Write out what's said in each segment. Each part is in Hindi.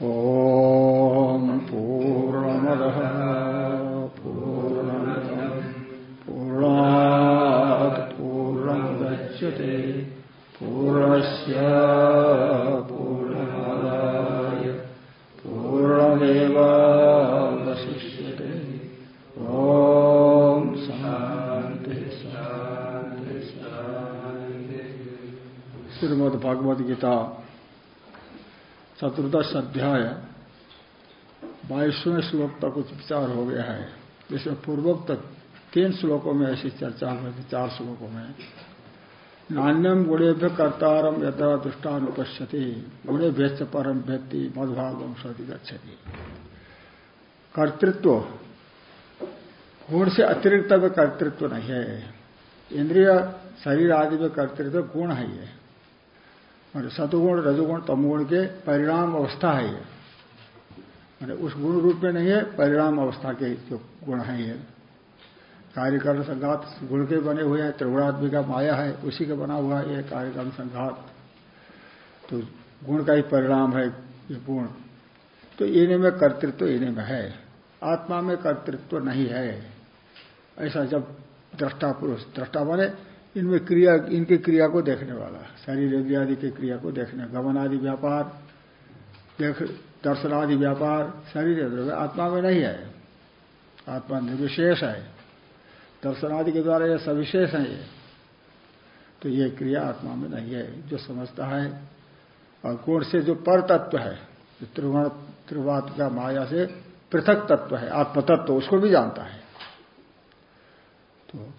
ॐ चतुर्दश अध्याय बाईसवें श्लोक तक कुछ विचार हो गया है। जिसमें पूर्वोक्त तीन श्लोकों में ऐसी चर्चा हुई थी, चार श्लोकों में। नान्यम गुणेभ्य कर्तारम यथा दृष्टानुपश्यति गुणे भेच परम व्यक्ति मधुभाव वंशति गच्छति। कर्तृत्व। गुण से अतिरिक्त में कर्तृत्व नहीं है। इंद्रिय, शरीर आदि में कर्तृत्व गुण है ये। और सतुगुण रजुगुण, तमगुण के परिणाम अवस्था है ये। मैंने उस गुण रूप में नहीं है, परिणाम अवस्था के जो गुण है ये। कार्यकरण संघात गुण के बने हुए हैं, त्रिगुणात्मिक का माया है, उसी का बना हुआ है ये कार्यकरण संघात। तो गुण का ही परिणाम है ये गुण। तो इन्हें में कर्तृत्व इन्हें में है। आत्मा में कर्तृत्व नहीं है। ऐसा जब दृष्टा पुरुष, दृष्टा बने इनमें क्रिया, इनकी क्रिया को देखने वाला शरीर आदि की क्रिया को देखने, गमन आदि व्यापार, देख, दर्शन आदि व्यापार, शरीर आत्मा में नहीं है आत्मा निर्विशेष है। दर्शन आदि के द्वारा यह सविशेष है ये। तो ये क्रिया आत्मा में नहीं है, जो समझता है। और गुण से जो पर तत्व है, जो त्रिगुण त्रिवात का माया से पृथक तत्व है, आत्मतत्व, उसको भी जानता है। तो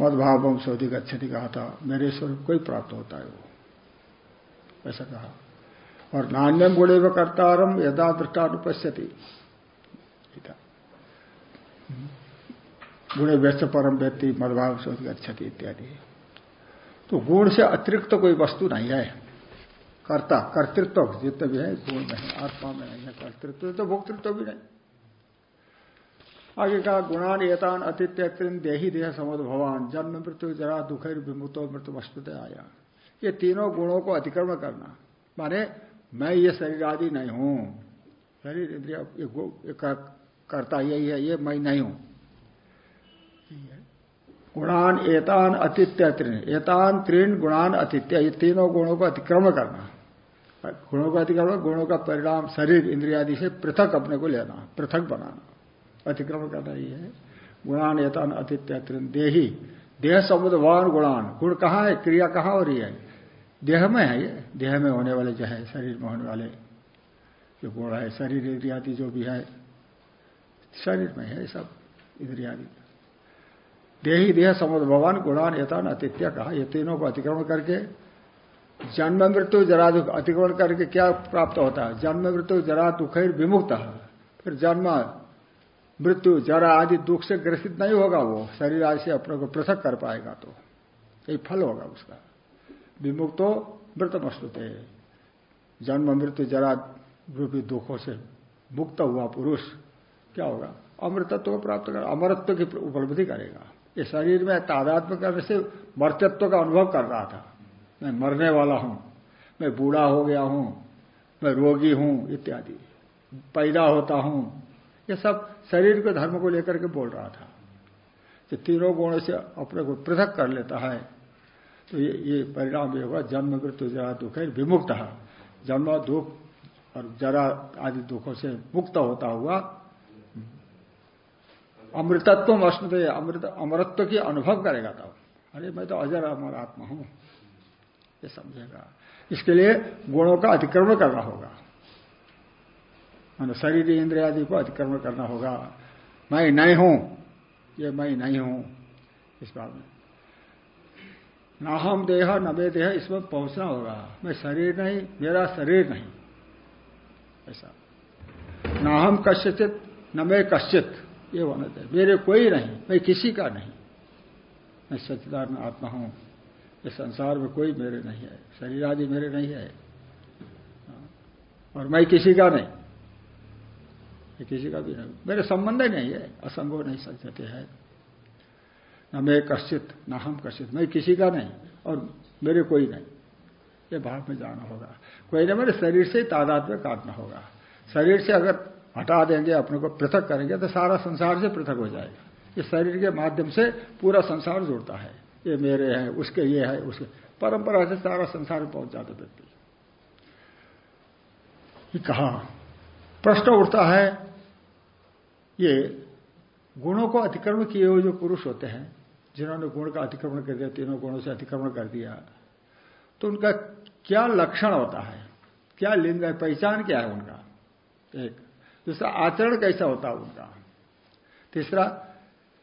मदभाव वंशोधि गच्छति कहा था मेरे स्वरूप को ही प्राप्त होता है वो। ऐसा कहा। और नान्यम गुणे व कर्तारम यदा दृष्टानुपश्यति गुणे व्यस्त परम व्यक्ति मदभाव शोधि गच्छति इत्यादि। तो गुण से अतिरिक्त तो कोई वस्तु नहीं है। कर्ता, कर्तृत्व जितने भी है, गुण नहीं, आत्मा में नहीं है कर्तृत्व तो भोक्तृत्व भी नहीं। आगे कहा, गुणान एतान अतित्यक्रिन देही देह समद भवान। जन्म, मृत्यु, जरा, दुखर विमुतो मृत्यु आया। ये तीनों गुणों को अतिक्रमण करना। माने, मैं ये शरीर आदि नहीं हूँ। शरीर, इंद्रिया करता यही है, ये मैं नहीं हूँ। गुणान एतान अतिथ्य त्रिन एतान, त्रिन गुणान अतिथ्य ये तीनों गुणों को अतिक्रमण करना। गुणों का अतिक्रमण गुणों का परिणाम शरीर, इंद्रियादि से पृथक अपने को लेना, पृथक बनाना। अतिक्रमण करना ही है। गुणान एतान अतिथ्य देही। देह समुद्र समुद्रवान गुणान। गुण कहाँ है? क्रिया कहाँ हो रही है? देह में है ये। देह में होने वाले जो है, शरीर में होने वाले जो गुण है, शरीर इंद्रियादि जो भी है, शरीर में है सब इंद्रियादि। देही, देह समुद्र भगवान गुणान यथान अतिथ्य कहा? ये तीनों को अतिक्रमण करके जन्म मृत्यु जरा दुख अतिक्रमण करके क्या प्राप्त होता है? जन्म मृत्यु जरा दुख विमुक्त। फिर जन्म मृत्यु जरा आदि दुख से ग्रसित नहीं होगा, वो शरीर आदि से अपने को पृथक कर पाएगा तो। यही फल होगा उसका। विमुक्तो मृत मस्तुते जन्म मृत्यु जरा रूपी दुखों से मुक्त हुआ पुरुष, क्या होगा? अमृतत्व प्राप्त कर, अमरत्व की उपलब्धि करेगा। ये शरीर में तादात्म करने से मर्तत्व का अनुभव कर रहा था। मैं मरने वाला हूँ, मैं बूढ़ा हो गया हूँ, मैं रोगी हूँ, इत्यादि। पैदा होता हूँ, ये सब शरीर के धर्म को लेकर के बोल रहा था कि तीनों गुणों से अपने को पृथक कर लेता है। तो ये ये परिणाम ये होगा, जन्म, मृत्यु, जरा दुख है, विमुक्त जन्म, दुख और जरा आदि दुखों से मुक्त होता हुआ अमृतत्व अश्नुत अमृत, अमरत्व की अनुभव करेगा तब। अरे, मैं तो अजर अमर आत्मा हूँ। ये समझेगा। इसके लिए गुणों का अतिक्रमण करना होगा। मान शरीर इंद्रिया आदि को अतिक्रमण करना होगा। मैं नहीं हूँ। ये मैं नहीं हूँ। इस बात में। ना हम देह, न मे देह, इसमें पहुँचना होगा। मैं शरीर नहीं, मेरा शरीर नहीं। ऐसा। ना हम कश्यचित न मैं कश्चित। ये होना चाहिए मेरे कोई नहीं, मैं किसी का नहीं। मैं सच्चिदान आत्मा हूँ। इस संसार में कोई मेरे नहीं है। शरीर आदि मेरे नहीं है। और मैं किसी का नहीं। ये किसी का भी नहीं मेरे संबंध ही नहीं है। असंभव नहीं सकते है। न मैं कश्चित, न हम कश्चित। मैं किसी का नहीं और मेरे कोई नहीं। ये भाव में जाना होगा। कोई ना मेरे शरीर से तादाद में काटना होगा। शरीर से अगर हटा देंगे, अपने को पृथक करेंगे तो सारा संसार से पृथक हो जाएगा। इस शरीर के माध्यम से पूरा संसार जुड़ता है। ये मेरे है, उसके ये है, उसके। परंपरा से सारा संसार में पहुँच जाते व्यक्ति। कहा? प्रश्न उठता है ये गुणों को अतिक्रमण किए हुए जो पुरुष होते हैं, जिन्होंने गुण का अतिक्रमण कर दिया, तीनों गुणों से अतिक्रमण कर दिया तो उनका क्या लक्षण होता है? क्या लिंग है पहचान क्या है उनका? एक, दूसरा, आचरण कैसा होता है उनका? तीसरा,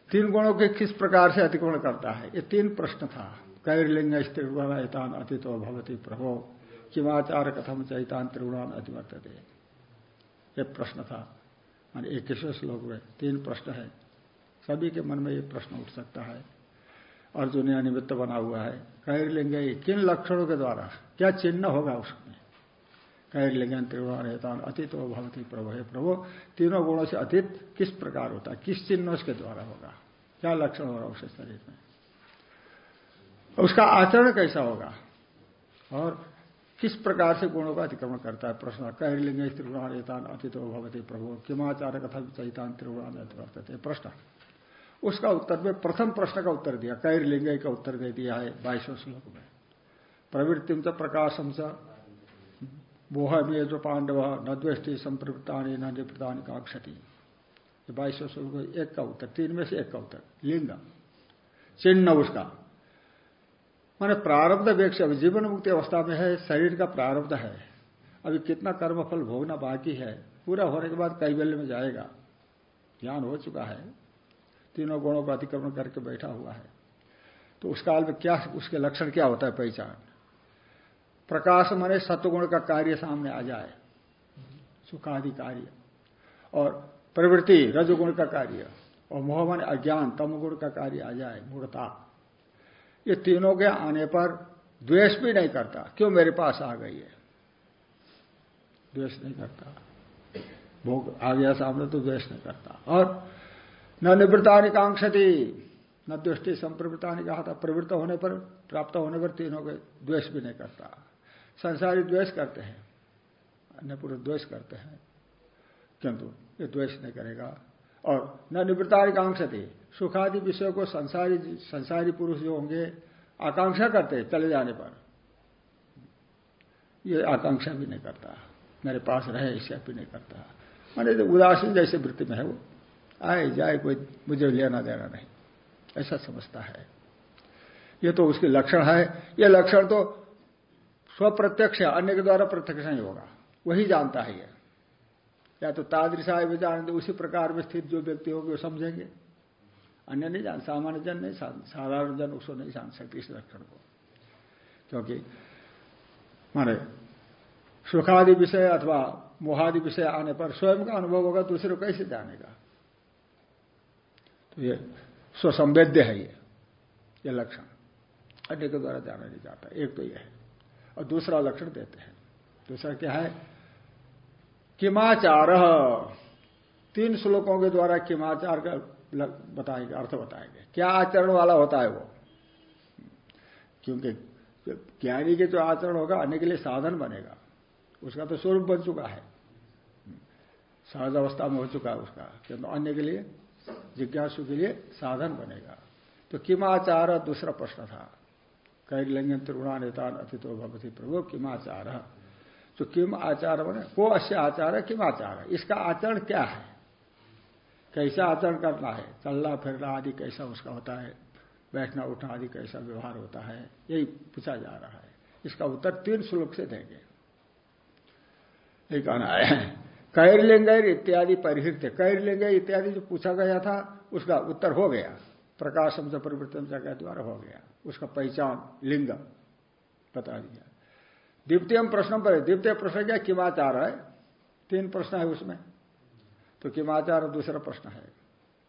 तीन गुणों के किस प्रकार से अतिक्रमण करता है? ये तीन प्रश्न था। कैरलिंग स्त्रिगुणान अतिथो भवती प्रभो, किमाचार कथम चैतान त्रिगुणान अतिवर्त ये प्रश्न था। मान इक्कीसवें श्लोक में तीन प्रश्न है। सभी के मन में ये प्रश्न उठ सकता है। अर्जुनिया निमित्त बना हुआ है। कैरलिंग किन लक्षणों के द्वारा? क्या चिन्ह होगा उसमें? कैरलिंगन त्रिगुणान अतीत भवती प्रभु, हे प्रभु, तीनों गुणों से अतीत किस प्रकार होता है? किस चिन्ह उसके द्वारा होगा? क्या लक्षण होगा उसके शरीर में? उसका आचरण कैसा होगा? और किस प्रकार से गुणों का अतिक्रमण करता है? प्रश्न कैरलिंग त्रिगुणान एतान अतिथो भवती प्रभु। किमाचार कथा चैतान त्रिगुणान वर्तते? प्रश्न। उसका उत्तर में प्रथम प्रश्न का उत्तर दिया। कैरलिंग का उत्तर दे दिया है बाईसों श्लोक में। प्रवृत्ति प्रकाशम च। मोह में जो पांडव, न द्वेष्टि संप्रवृत्तानी, न निवृत्तानी का क्षति बाईस श्लोक एक का उत्तर, तीन में से एक का उत्तर। लिंग। चिन्ह उसका। माने प्रारब्ध व्यक्ति अभी जीवन मुक्ति अवस्था में है, शरीर का प्रारब्ध है। अभी कितना कर्म फल भोगना बाकी है, पूरा होने के बाद कैबल्य में जाएगा। ज्ञान हो चुका है, तीनों गुणों का अतिक्रमण करके बैठा हुआ है। तो उस काल में क्या, उसके लक्षण क्या होता है पहचान? प्रकाश माने सत्वगुण का कार्य सामने आ जाए, सुखादि कार्य। और प्रवृत्ति, रजगुण का कार्य। और मोह मन अज्ञान, तमगुण का कार्य आ जाए मूर्ता ये तीनों के आने पर द्वेष भी नहीं करता। क्यों मेरे पास आ गई है? द्वेष नहीं करता। भोग आ गया सामने तो द्वेष नहीं करता। और न निवृत्ता थी न दृष्टि संप्रवृत्ता ने कहा था, प्रवृत्त होने पर, प्राप्त होने पर तीनों के द्वेष भी नहीं करता। संसारी द्वेष करते हैं, अन्य पुरुष द्वेष करते हैं, किंतु ये द्वेष नहीं करेगा। और न निवृत्तारी कांक्षती सुखादि विषय को संसारी संसारी पुरुष जो होंगे, आकांक्षा करते चले जाने पर। ये आकांक्षा भी नहीं करता। मेरे पास रहे, इसे भी नहीं करता। मैंने तो उदासीन जैसे वृत्ति में है वो, आए, जाए, कोई मुझे लेना देना नहीं। ऐसा समझता है। ये तो उसके लक्षण है। ये लक्षण तो स्वप्रत्यक्ष है, अन्य के द्वारा प्रत्यक्ष नहीं होगा। वही जानता है ये। या तो तादृशाय भी जानते उसी प्रकार में स्थित जो व्यक्ति होंगे वो समझेंगे। अन्य नहीं जान, सामान्य जन नहीं साधारण जन, उसको नहीं जान सकते इस लक्षण को। क्योंकि माने सुखादि विषय अथवा मोहादि विषय आने पर स्वयं का अनुभव होगा, दूसरे को कैसे जानेगा? तो ये स्वसंवेद्य है ये ये लक्षण। अन्य के द्वारा जाना नहीं जाता। एक तो यह है। और दूसरा लक्षण देते हैं। दूसरा क्या है? किमाचार। तीन श्लोकों के द्वारा किमाचार का बताएँगे, अर्थ बताएँगे। क्या आचरण वाला होता है वो? क्योंकि ज्ञानी के जो आचरण होगा, अन्य के लिए साधन बनेगा। उसका तो स्वरूप बन चुका है। सहज अवस्था में हो चुका है उसका। किंतु अन्य के लिए, जिज्ञासु के लिए साधन बनेगा। तो किमाचार दूसरा प्रश्न था। कैर्लिंग त्रिगुणानितान अतिथो भगवती प्रभु, किम आचार? तो किम आचार बने? को अश्य आचार है, किम आचार इसका आचरण क्या है? कैसा आचरण करना है, चलना फिरना आदि कैसा उसका होता है, बैठना उठना आदि कैसा व्यवहार होता है, यही पूछा जा रहा है। इसका उत्तर तीन श्लोक से देंगे। ये कहना है, कैर कैरलिंग इत्यादि परिहृत कैरलिंग इत्यादि जो पूछा गया था, उसका उत्तर हो गया। प्रकाशम से परिवर्तन जगह द्वारा हो गया। उसका पहचान लिंग बता दिया। द्वितीय प्रश्न पर द्वितीय प्रश्न क्या, किमाचार है? तीन प्रश्न है उसमें। तो किमाचार दूसरा प्रश्न है।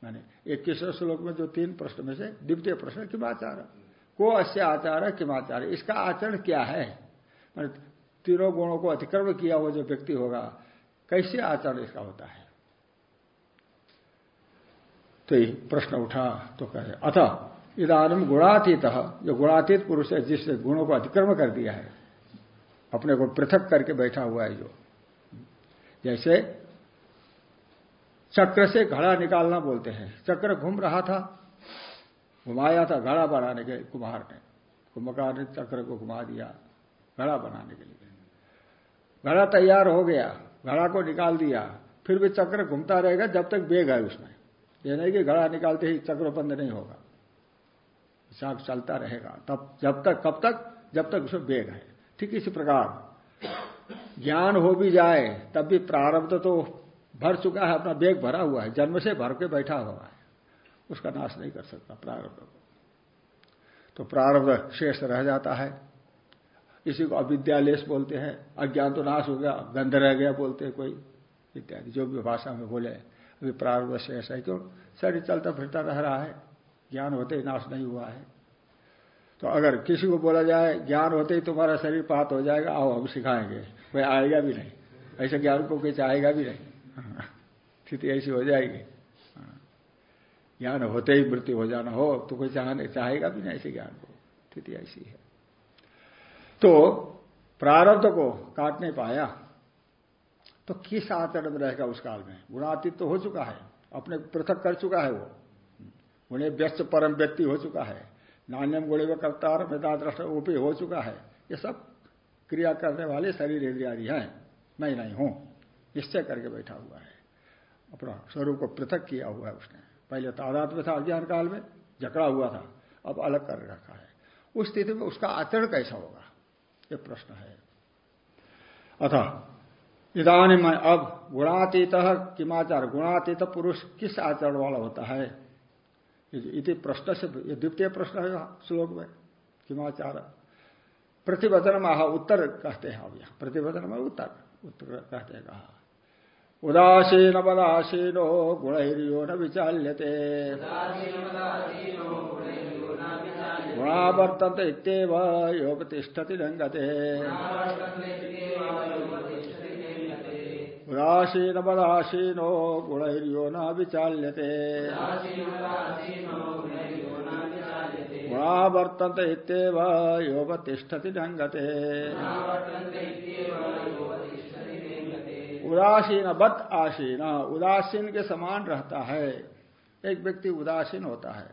मैंने इक्कीस श्लोक में जो तीन प्रश्न में से द्वितीय प्रश्न किमाचार। को अश्य आचार है किमाचार। इसका आचरण क्या है? मैंने तीनों गुणों को अतिक्रमण किया हुआ जो व्यक्ति होगा, कैसे आचरण इसका होता है? तो ये प्रश्न उठा तो कहे अतः इधानम गुणातीत, जो गुणातीत पुरुष है, जिसने गुणों को अतिक्रम कर दिया है, अपने को पृथक करके बैठा हुआ है जो। जैसे चक्र से घड़ा निकालना बोलते हैं। चक्र घूम रहा था, घुमाया था घड़ा बनाने के कुम्हार ने। कुंभकार ने चक्र को घुमा दिया घड़ा बनाने के लिए। घड़ा तैयार हो गया, घड़ा को निकाल दिया। फिर भी चक्र घूमता रहेगा जब तक बेग है उसमें। यह नहीं कि घड़ा निकालते ही चक्र बंद नहीं होगा। हिसाब चलता रहेगा, तब, जब तक, कब तक? जब तक उसमें बेग है। ठीक इसी प्रकार। ज्ञान हो भी जाए, तब भी प्रारब्ध तो भर चुका है, अपना बेग भरा हुआ है, जन्म से भर के बैठा हुआ है। उसका नाश नहीं कर सकता, प्रारब्ध को तो प्रारब्ध शेष रह जाता है। इसी को अविद्यालेश बोलते हैं। अज्ञान तो नाश हो गया, गंध रह गया बोलते हैं कोई, इत्यादि, जो भी भाषा में बोले। अभी प्रारब्ध शेष है, क्यों? शरीर चलता फिरता रह रहा है। ज्ञान होते ही नाश नहीं हुआ है। तो अगर किसी को बोला जाए, ज्ञान होते ही तुम्हारा शरीर पात हो जाएगा, आओ हम सिखाएँगे। कोई आएगा भी नहीं। ऐसे ज्ञान को कोई चाहेगा भी नहीं। स्थिति ऐसी हो जाएगी। ज्ञान होते ही मृत्यु हो जाना हो तो कोई चाहने, चाहेगा भी नहीं ऐसे ज्ञान को। स्थिति ऐसी है। तो प्रारब्ध को काट नहीं पाया तो किस आचरण में रहेगा उस काल में? गुणातीत तो हो चुका है, अपने पृथक कर चुका है वो। उन्हें व्यस्त परम व्यक्ति हो चुका है, नान्यम गुणे व कर्तार मेदाद्रष्ट भी हो चुका है। ये सब क्रिया करने वाले शरीर इंद्रिया हैं, मैं नहीं हूँ। निश्चय करके बैठा हुआ है। अपना स्वरूप को पृथक किया हुआ है उसने। पहले तादात में था अज्ञान काल में, जकड़ा हुआ था, अब अलग कर रखा है। उस स्थिति में उसका आचरण कैसा होगा? ये प्रश्न है। अतः इधानी में अब गुणातीत किमाचार, गुणातीत पुरुष किस आचरण वाला होता है? इति प्रश्न से द्वितीय प्रश्न है श्लोक में, किमाचार। प्रतिवचन में उत्तर कहते हैं अब यहाँ। प्रतिवचन में उत्तर उत्तर कहते हैं कहा। उदासीन पदासीनो गुणहिर्यो न विचाल्यते। गुणा वर्तन्त इत्येव योगतिष्ठति लङ्घते उदासीन पदासीनो गुणहिर्यो न विचाल्यते। गुणा वर्तन्त इत्येव योगतिष्ठति लङ्घते उदासीन बत आसीन। उदासीन के समान रहता है। एक व्यक्ति उदासीन होता है।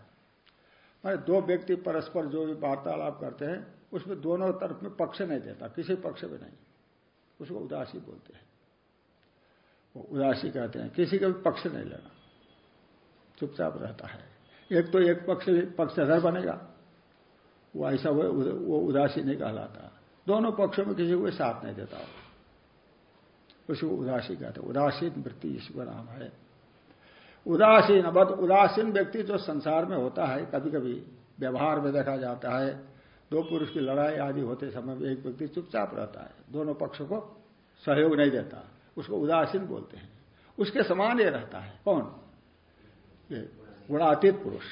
मैं दो व्यक्ति परस्पर जो भी वार्तालाप करते हैं, उसमें दोनों तरफ़ में पक्ष नहीं देता, किसी पक्ष में नहीं। उसको उदासी बोलते हैं। वो उदासी कहते हैं, किसी का भी पक्ष नहीं लेना। चुपचाप रहता है। एक तो एक पक्ष पक्षधर बनेगा। वो ऐसा वो उदासी नहीं कहलाता। दोनों पक्षों में किसी को साथ नहीं देता हो उसको उदासी कहते उदासीन वृत्ति इसको नाम है। उदासीन, अब उदासीन व्यक्ति जो संसार में होता है कभी कभी व्यवहार में देखा जाता है, दो पुरुष की लड़ाई आदि होते समय एक व्यक्ति चुपचाप रहता है, दोनों पक्ष को सहयोग नहीं देता, उसको उदासीन बोलते हैं। उसके समान ये रहता है। कौन? ये गुणातीत पुरुष।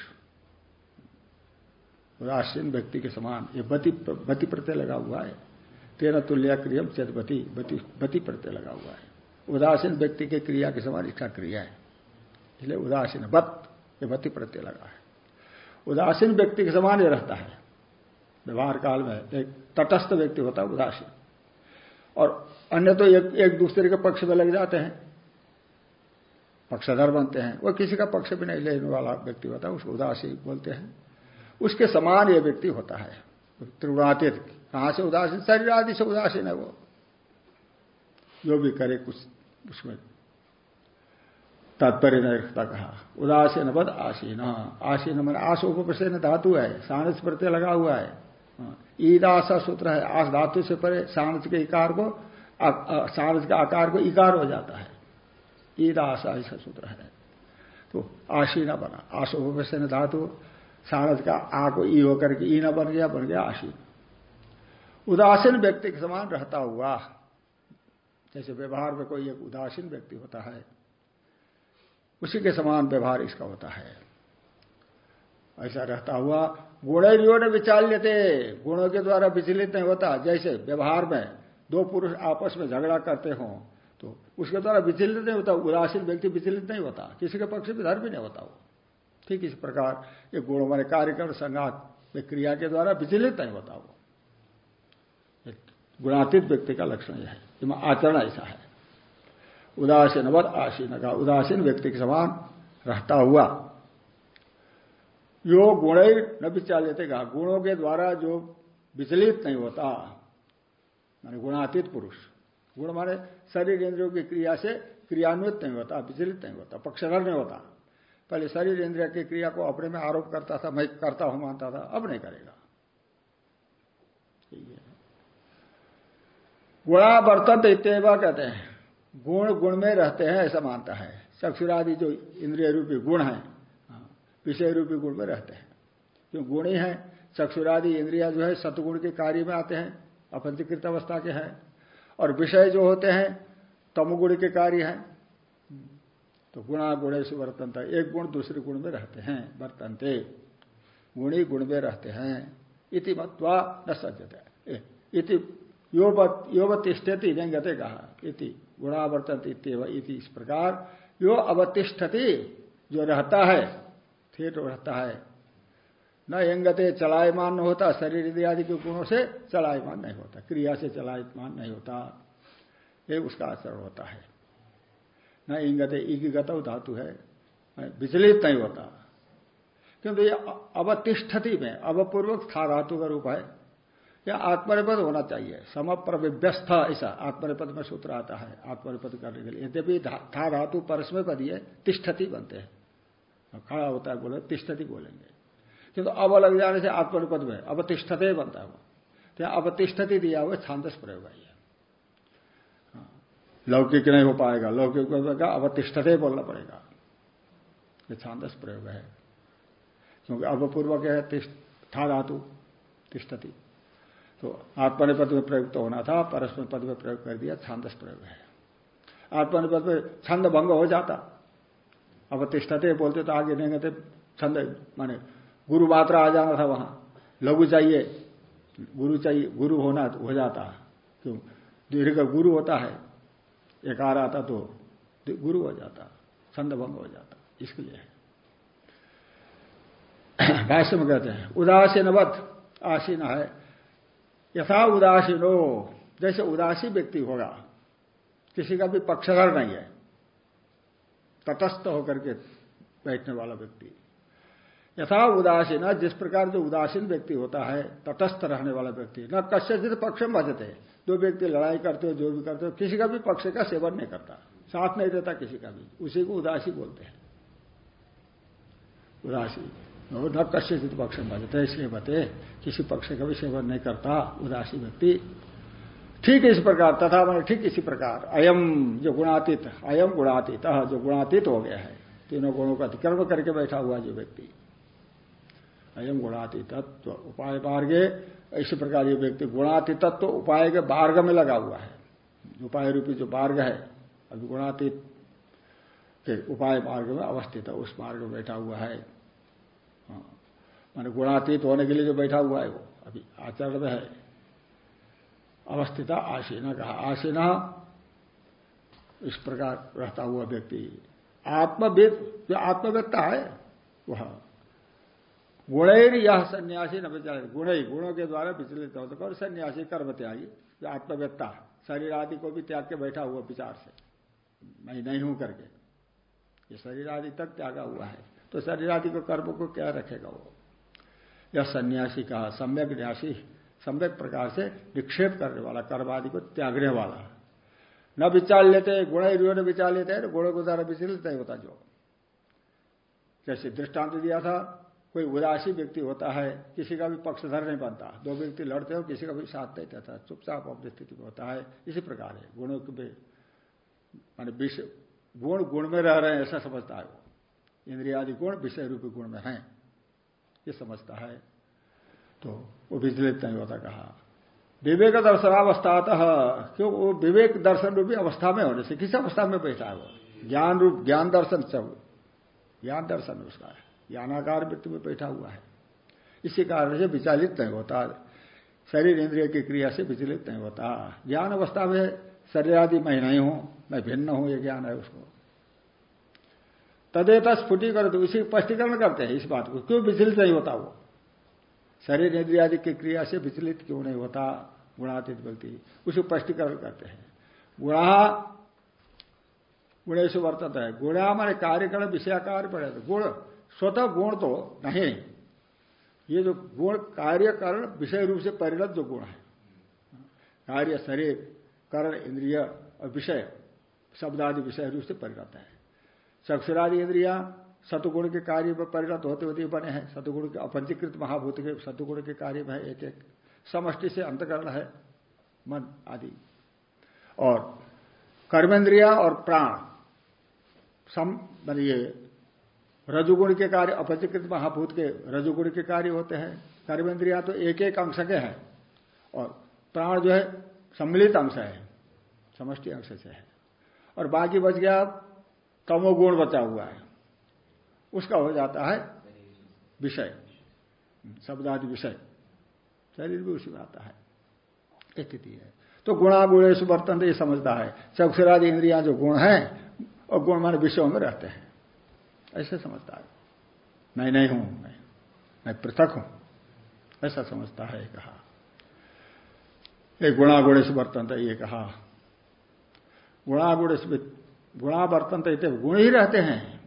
उदासीन व्यक्ति के समान ये बति बति प्रत्यय लगा हुआ है। तेना तुल्य क्रियम चतपति बति प्रत्यय लगा हुआ है। उदासीन व्यक्ति के क्रिया के समान इसका क्रिया है। इसलिए उदासीन बत ये बति प्रत्यय लगा है। उदासीन व्यक्ति के समान ये रहता है। व्यवहार काल में एक तटस्थ व्यक्ति होता है उदासीन। और अन्य तो एक, एक दूसरे के पक्ष में लग जाते हैं। पक्षधर बनते हैं। वह किसी का पक्ष भी नहीं लेने वाला व्यक्ति होता है उसको उदासी बोलते हैं। उसके समान यह व्यक्ति होता है। त्रिगुणातीत कहाँ से उदासीन? शरीर आदि से उदासीन है वो। जो भी करे कुछ उसमें तात्पर्य नहीं रखता कहा। उदासीन बद आसीन। आसीन मन आस उपप्रसेन धातु है। सानस प्रत्यय लगा हुआ है। हाँ, ईद आशा सूत्र है। आस धातु से परे सानस के इकार को सानस के आकार को इकार हो जाता है। ईद आशा ऐसा सूत्र है। तो आशीना बना। आशोपसेन धातु सानस का आ को ई होकर के ई न बन गया बन गया आशीन उदासीन व्यक्ति के समान रहता हुआ, जैसे व्यवहार में कोई एक उदासीन व्यक्ति होता है, उसी के समान व्यवहार इसका होता है। ऐसा रहता हुआ गुणरियो ने विचार लेते, गुणों के द्वारा विचलित नहीं होता। जैसे व्यवहार में दो पुरुष आपस में झगड़ा करते हो तो उसके द्वारा विचलित नहीं होता, उदासीन व्यक्ति विचलित नहीं होता, किसी के पक्ष में धर्म नहीं होता वो। ठीक इस प्रकार, ये गुण माने कार्यक्रम, संघात क्रिया के द्वारा विचलित नहीं होता वो। गुणातीत व्यक्ति का लक्षण यह है आचरण ऐसा है। उदासीन उदासीनवत आसीन का, उदासीन व्यक्ति के समान रहता हुआ। यो गुण न विचालित कहा, गुणों के द्वारा जो विचलित नहीं होता, माने गुणातीत पुरुष, गुण माने शरीर इंद्रियों की क्रिया से क्रियान्वित नहीं होता, विचलित नहीं होता, पक्षधर नहीं होता। पहले शरीर इंद्रिया की क्रिया को अपने में आरोप करता था, मैं करता हूँ, मानता था, अब नहीं करेगा। गुणावर्तन इतवा कहते हैं। गुण गुण में रहते हैं ऐसा मानता है। चक्षुरादि जो इंद्रिय रूपी गुण है हाँ, विषय रूपी गुण में रहते हैं। क्यों गुण ही है चक्षुरादि इंद्रिया जो है सतगुण के कार्य में आते हैं अपंजीकृत अवस्था के हैं। और विषय जो होते हैं तमगुण के कार्य हैं। तो गुणा गुणे से वर्तनता एक गुण दूसरे गुण में रहते हैं वर्तनते गुणी गुण में रहते हैं। इति मत्वा न सज्जते। इति योवतिष्ठति व्यंगते कहा इति गुणावर्तन इति इस प्रकार। यो अवतिष्ठति, जो रहता है, ठेठ रहता है, न यंगते चलायमान न होता, शरीर आदि के गुणों से चलायमान नहीं होता, क्रिया से चलायमान नहीं होता, ये उसका आचरण होता है। न इंगते ईगत धातु है, विचलित नहीं होता, क्योंकि ये अवतिष्ठति में, अवपूर्वक था धातु का रूप है। या आत्मनिपद होना चाहिए। समप्रव्यस्त ऐसा आत्मनिपद में सूत्र आता है आत्मनिपद करने के लिए। यद्यपि था धातु परस्मय पद है तिष्ठति बनते हैं। खड़ा होता है, बोले, तिष्ठति बोलेंगे। किंतु अब लग जाने से आत्मनिपद में अवतिष्ठते बनता है वो। तो अवतिष्ठति दिया हुआ छांदस प्रयोग है हाँ। लौकिक नहीं हो पाएगा, लौकिक का अवतिष्ठते बोलना पड़ेगा। ये छांदस प्रयोग है। क्योंकि अवपूर्वक है था धातु, तिष्ठति। तो आत्मनिपद में प्रयुक्त तो होना था परस्पर पद में प्रयोग कर दिया, छांदस प्रयोग है। आत्मनिपद में छंद भंग हो जाता। अब तिष्ठते, बोलते तो आगे नहीं कहते, छंद माने गुरु मात्रा आ जाना था वहाँ। लघु चाहिए, गुरु चाहिए, गुरु होना हो जाता। क्यों? दीर्घ गुरु होता है, एक आ रहा था तो गुरु हो जाता, छंद भंग हो जाता इसके लिए भाष्य में कहते हैं, उदासीनवत, आसीन है। यथा उदासीनो, जैसे उदासी व्यक्ति होगा, किसी का भी पक्षधर नहीं है, तटस्थ होकर के बैठने वाला व्यक्ति। यथा उदासीन, जिस प्रकार जो उदासीन व्यक्ति होता है, तटस्थ रहने वाला व्यक्ति, न कश्य जित पक्ष में बजते जो व्यक्ति लड़ाई करते हो, जो भी करते हो, किसी का भी पक्ष का सेवन नहीं करता, साथ नहीं देता किसी का भी, उसी को उदासी बोलते हैं। उदासी। न कश्य पक्ष में बजते इसलिए बते किसी पक्ष का भी सेवन नहीं करता, उदासी व्यक्ति। ठीक इस प्रकार, तथा मैंने ठीक इसी प्रकार, अयम जो गुणातीत, अयम गुणातीत जो गुणातीत हो गया है, तीनों गुणों का अतिक्रम करके बैठा हुआ जो व्यक्ति। अयम गुणातीत तत्व उपाय मार्गे, इसी प्रकार ये व्यक्ति गुणातीत तत्व उपाय के मार्ग में लगा हुआ है। उपाय रूपी जो मार्ग है अभी गुणातीत के उपाय मार्ग में अवस्थित है, उस मार्ग में बैठा हुआ है। मान गुणातीत होने के लिए जो बैठा हुआ है वो, अभी आचरण है। अवस्थित आसीना कहा आसीना इस प्रकार रहता हुआ व्यक्ति, आत्मवेद, जो आत्मवेदता है, वह गुणैर यह सन्यासी न विचार, गुण ही गुणों के द्वारा विचलित होता और सन्यासी, कर्म त्यागी, जो आत्मवेत्ता शरीर आदि को भी त्याग के बैठा हुआ विचार से। मैं नहीं हूँ करके। ये शरीर आदि तक त्यागा हुआ है तो शरीर आदि को कर्म को क्या रखेगा वो? यह सन्यासी कहा, सम्यक न्यासी, सम्यक प्रकार से निक्षेप करने वाला कर्म आदि को त्यागने वाला। न विचार लेते, गुण ने विचार लेते हैं गुणों को द्वारा विचलित नहीं होता जो। जैसे दृष्टांत दिया था, कोई उदासी व्यक्ति होता है, किसी का भी पक्षधर नहीं बनता। दो व्यक्ति लड़ते हो, किसी का भी साथ नहीं देता, चुपचाप अपनी स्थिति में होता है। इसी प्रकार है, गुणों के मान विषय गुण गुण में रह रहे हैं, ऐसा समझता है वो। इंद्रियादि गुण विषय रूपी गुण में है। ये समझता है। तो वो विचलित नहीं होता कहा, विवेक दर्शनावस्थातः, क्यों? वो विवेक दर्शन रूपी अवस्था में होने से किस अवस्था में बैठा है वो? ज्ञान रूप, ज्ञान दर्शन सब। ज्ञान दर्शन उसका है। ज्ञानाकार वृत्ति में बैठा हुआ है। इसी कारण से विचलित नहीं होता। शरीर इंद्रिय की क्रिया से विचलित नहीं होता। ज्ञान अवस्था में शरीर आदि मैं नहीं हूँ, मैं भिन्न हूँ यह ज्ञान है उसको। तदेत स्फुटीकरण तो उसी स्पष्टीकरण करते हैं इस बात को। क्यों विचलित नहीं होता वो? शरीर इंद्रिया आदि की क्रिया से विचलित क्यों नहीं होता? गुणातीत व्यक्ति उसे स्पष्टीकरण करते हैं। गुणा, गुणेश वर्तत है। गुणा माने कार्यकरण विषयाकार पड़े तो गुण, स्वतः गुण तो नहीं। ये जो गुण, कार्यकरण विषय रूप से परिणत जो गुण है। कार्य, शरीर, करण, इंद्रिय और विषय शब्द आदि विषय रूप से परिणत है। चक्षुरादि इंद्रिया, सतुगुण के कार्य में परिणत होते होते बने हैं। सतुगुण के अपंजीकृत महाभूत के सतुगुण के कार्य में एक एक समष्टि से अंतकरण है, मन आदि। और कर्मेंद्रिया और प्राण, सम ये रजुगुण के कार्य, अपंजीकृत महाभूत के रजुगुण के कार्य होते हैं। कर्मेंद्रिया तो एक एक अंश के हैं और प्राण जो है सम्मिलित अंश है, समष्टि अंश से है। और बाकी बच गया तमोगुण बचा हुआ है। उसका हो जाता है विषय। शब्दादि विषय। शरीर भी उसी में आता है। स्थिति है तो गुणागुणेश वर्तन ये समझता है। चक्षुरादि इंद्रिया जो गुण है, और गुण मान विषयों में रहते हैं। ऐसे समझता है। मैं नहीं हूँ, मैं मैं पृथक हूँ। ऐसा समझता है कहा। गुणागुण से वर्तन ये कहा। गुणागुण तो इतने गुण ही रहते हैं।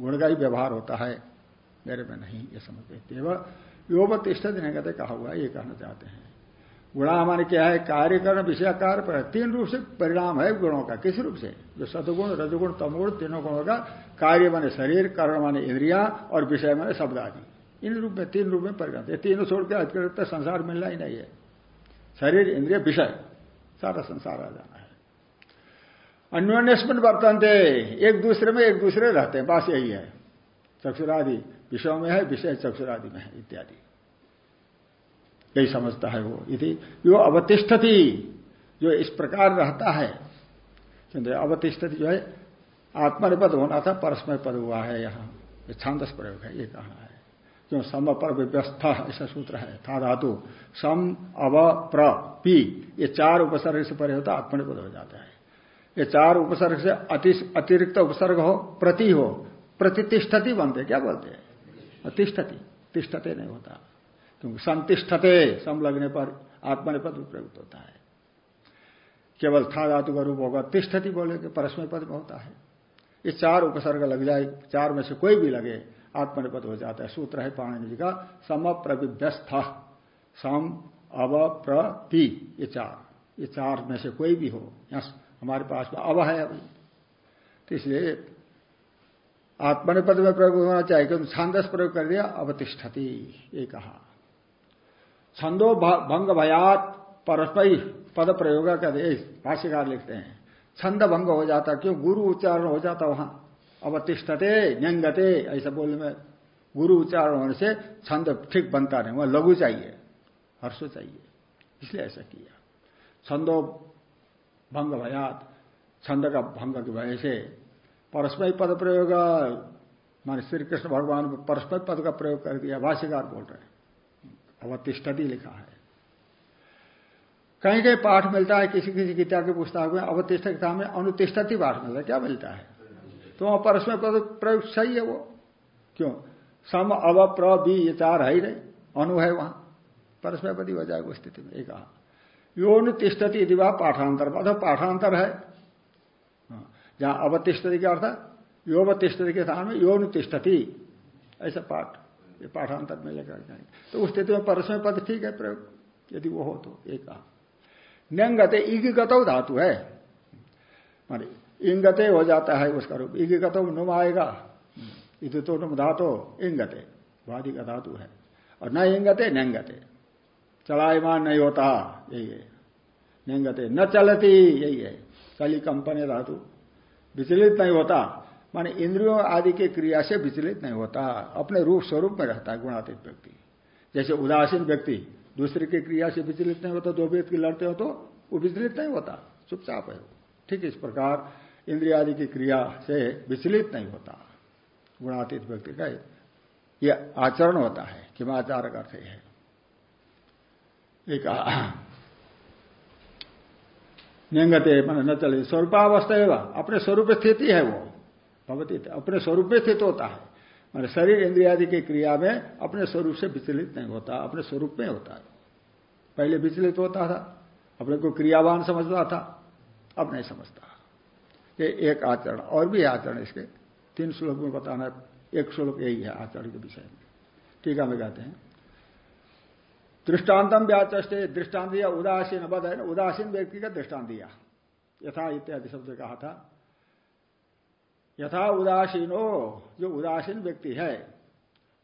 गुण का ही व्यवहार होता है। मेरे में नहीं, ये समझते केवल योग तिष्ठ देने कहते, कहा हुआ ये कहना चाहते हैं। गुणा हमारे क्या है? कार्यकरण विषयाकार पर तीन रूप से परिणाम है गुणों का। किस रूप से? जो सतगुण रजगुण, तमगुण, तीनों गुणों का। कार्य माने शरीर, कर्ण माने इंद्रिया और विषय माने शब्द आदि। इन रूप में, तीन रूप में परिणाम। ये तीनों छोड़ के अधिकृत संसार मिलना ही नहीं है। शरीर, इंद्रिय, विषय, सारा संसार आ जाना है। अन्योन्यस्मिन वर्तन थे एक दूसरे में एक दूसरे रहते हैं। बस यही है। चक्षुरादि विषयों में है, विषय चक्षुरादि में है, इत्यादि। यही समझता है वो। यदि यो अवतिष्ठति, जो इस प्रकार रहता है। अवतिष्ठति जो है आत्मनिपद होना था, परस्मय पद हुआ है यहाँ। छांदस प्रयोग है, ये कहना है। क्यों सम पर व्यवस्था ऐसा सूत्र है। था धातु। सम अव प्र पी। ये चार उपसर्ग से परे होता आत्मनिपद हो जाता है। ये चार उपसर्ग से अतिरिक्त उपसर्ग हो, प्रति हो, प्रतिष्ठति बनते, क्या बोलते हैं? तिष्ठति तिष्ठते नहीं होता। क्योंकि संतिष्ठते सम लगने पर आत्मने पद प्रयुक्त होता है। केवल था धातु का रूप होगा, तिष्ठति बोलेंगे परस्मय पद में होता है। ये चार उपसर्ग लग जाए, चार में से कोई भी लगे, आत्मनिपद हो जाता है। सूत्र है पाणी जी का सम प्रविव्यस्थ सम, अव प्रति ये चार। ये चार में से कोई भी हो, यहाँ हमारे पास में अव है। अभी तो इसलिए आत्मनिपद में प्रयोग होना चाहिए, क्योंकि छांदस प्रयोग कर दिया, अवतिष्ठति, ये कहा। छंदो भंग भयात परस्पर पद प्रयोग कहते भाष्यकार लिखते हैं। छंद भंग हो जाता, क्यों? गुरु उच्चारण हो जाता वहाँ। अवतिष्ठते, न्यंगते, ऐसा बोलने में गुरु उच्चारण होने से छंद ठीक बनता नहीं, वह लघु चाहिए, हर्षो चाहिए। इसलिए ऐसा किया। छंदो भंग भयात छंद का भंग की वजह से परस्मय पद प्रयोग मान श्री कृष्ण भगवान परस्मय पद का प्रयोग कर दिया भाष्यकार बोल रहे अवतिष्ठति लिखा है। कहीं कहीं पाठ मिलता है, किसी किसी गीता के पुस्तक में अवतिष्ठ गीता में अनुतिष्ठति पाठ मिलता है। क्या मिलता है? तो वहाँ परस्मय पद प्रयोग सही है वो? क्यों? सम अव प्र ये चार है ही नहीं अनु है वहाँ। परस्मय पदी हो जाएगा स्थिति में, एक कहा योन तिष्ठति यदि वह पाठांतर। अथवा पाठांतर है। हाँ, जहाँ अवतिष्ठति का अर्थ योवतिष्ठति के स्थान में योन तिष्ठति। ऐसा पाठ ये पाठांतर में लेकर जाएँगे तो उस स्थिति में परस्मय पद ठीक है प्रयोग। यदि वो हो तो एक कहा। न्यंगते इगिगतो धातु है। मानी इंगते हो जाता है उसका रूप। इगिगतो नुम आएगा। इधर तो नुम धातो इंगते। वादी का धातु है। और न इंगते न्यंगते। चलायमान नहीं होता। यही है। न्यंगते न चलती, यही है। चली कंपनी धातु। विचलित नहीं होता। माने इंद्रियों आदि के क्रिया से विचलित नहीं होता। अपने रूप स्वरूप में रहता है गुणातीत व्यक्ति। जैसे उदासीन व्यक्ति दूसरे की क्रिया से विचलित नहीं होता, दो व्यक्ति लड़ते हो तो वो विचलित नहीं होता। चुपचाप है ठीक इस प्रकार इंद्रिया आदि की क्रिया से विचलित नहीं होता। गुणातीत व्यक्ति का ये आचरण होता है कि आचार अर्थ है नियंगते मन न चले स्वरूपावस्था एवं अपने स्वरूप स्थिति है वो भगवती अपने स्वरूप में स्थित होता है मैंने शरीर इंद्रिया आदि की क्रिया में अपने स्वरूप से विचलित नहीं होता अपने स्वरूप में होता है पहले विचलित होता था अपने को क्रियावान समझता था अब नहीं समझता ये एक आचरण और भी आचरण इसके तीन श्लोक में बताना एक श्लोक यही है आचरण के विषय में ठीक है मैं कहते हैं दृष्टान्तम व्याचे दृष्टांत दिया उदासीन बद है ना उदासीन व्यक्ति का दृष्टांत दिया यथा इत्यादि शब्द कहा था। यथा उदासीनो, जो उदासीन व्यक्ति है,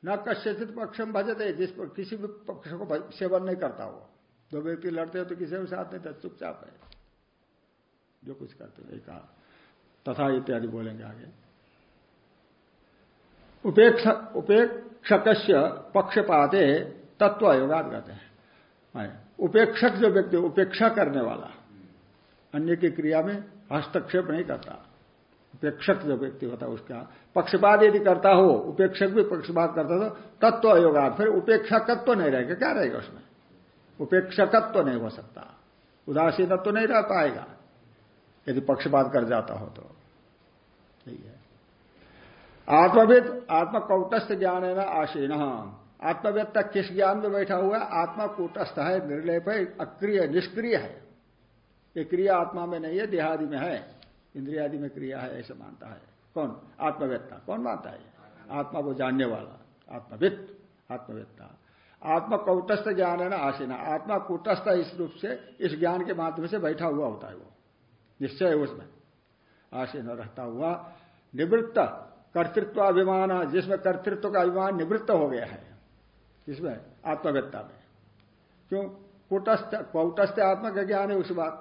न कश्यचित पक्षम भजते, जिस पर किसी भी पक्ष को सेवन नहीं करता वो। दो व्यक्ति लड़ते हो तो किसी के साथ नहीं था चुपचाप है। जो कुछ करते हो कहा। तथा इत्यादि बोलेंगे आगे। उपेक्षक उपेक्षक पक्षपाते तत्व अयोगात कहते हैं। उपेक्षक जो व्यक्ति, उपेक्षा करने वाला, अन्य की क्रिया में हस्तक्षेप नहीं करता। उपेक्षक जो व्यक्ति होता है उसका पक्षपात यदि करता हो, उपेक्षक भी पक्षपात करता तो तत्व अयोगात फिर उपेक्षकत्व तो नहीं रहेगा, क्या रहेगा उसमें? उपेक्षकत्व तो नहीं हो सकता। उदासीनत्व तो नहीं रह पाएगा। यदि पक्षपात कर जाता हो तो। यही है। आत्मविद आत्म कौटस्थ ज्ञान है ना आशीन आत्मवेत्ता किस ज्ञान में बैठा हुआ है? आत्मा कूटस्थ है निर्लप है, अक्रिय, निष्क्रिय है। ये क्रिया आत्मा में नहीं है, देहादि में है। इंद्रियादि में क्रिया है, ऐसे मानता है। कौन? आत्मवेत्ता कौन मानता है? आत्मा को जानने वाला। आत्मवित्त। आत्मवेत्ता। आत्मा कौटस्थ ज्ञान है ना, आसीना। आत्मा कूटस्थ इस रूप से, इस ज्ञान के माध्यम से बैठा हुआ होता है वो। निश्चय उसमें। आसीन रहता हुआ निवृत्त। कर्तृत्व अभिमान जिसमें कर्तृत्व का अभिमान निवृत्त हो गया है। इसमें आत्मवेत्ता में। क्यों? कुटस्थ, कौटस्थ आत्मा का ज्ञान है उस बात।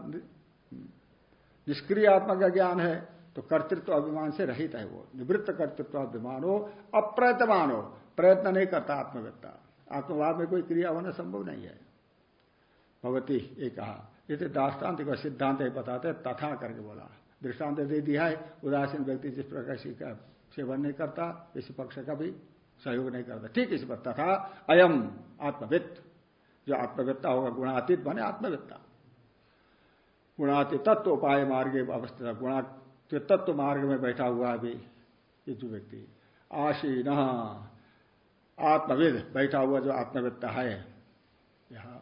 निष्क्रिय आत्मा का ज्ञान है तो कर्तृत्व अभिमान से रहित है वो। निवृत्त कर्तृत्व अभिमान हो, अप्रयतमान हो, प्रयत्न नहीं करता आत्मवेत्ता। आत्मवाद में कोई क्रिया होना संभव नहीं है। भगवती ये कहा, ये तो दाष्टान्त का सिद्धांत है बताते, तथा करके बोला। दृष्टांत दे दिया है, उदासीन व्यक्ति जिस प्रकार सेवन नहीं करता, इस पक्ष का भी सहयोग नहीं करता। ठीक इस पर तथा अयम आत्मवित्त। जो आत्मवेत्ता होगा, गुणातीत बने आत्मवेत्ता। गुणातीत तत्व उपाय मार्ग अवस्थित गुणातीत तत्व मार्ग में बैठा हुआ अभी ये जो व्यक्ति। आशीन, आत्मविद, बैठा हुआ जो आत्मवेत्ता है। यह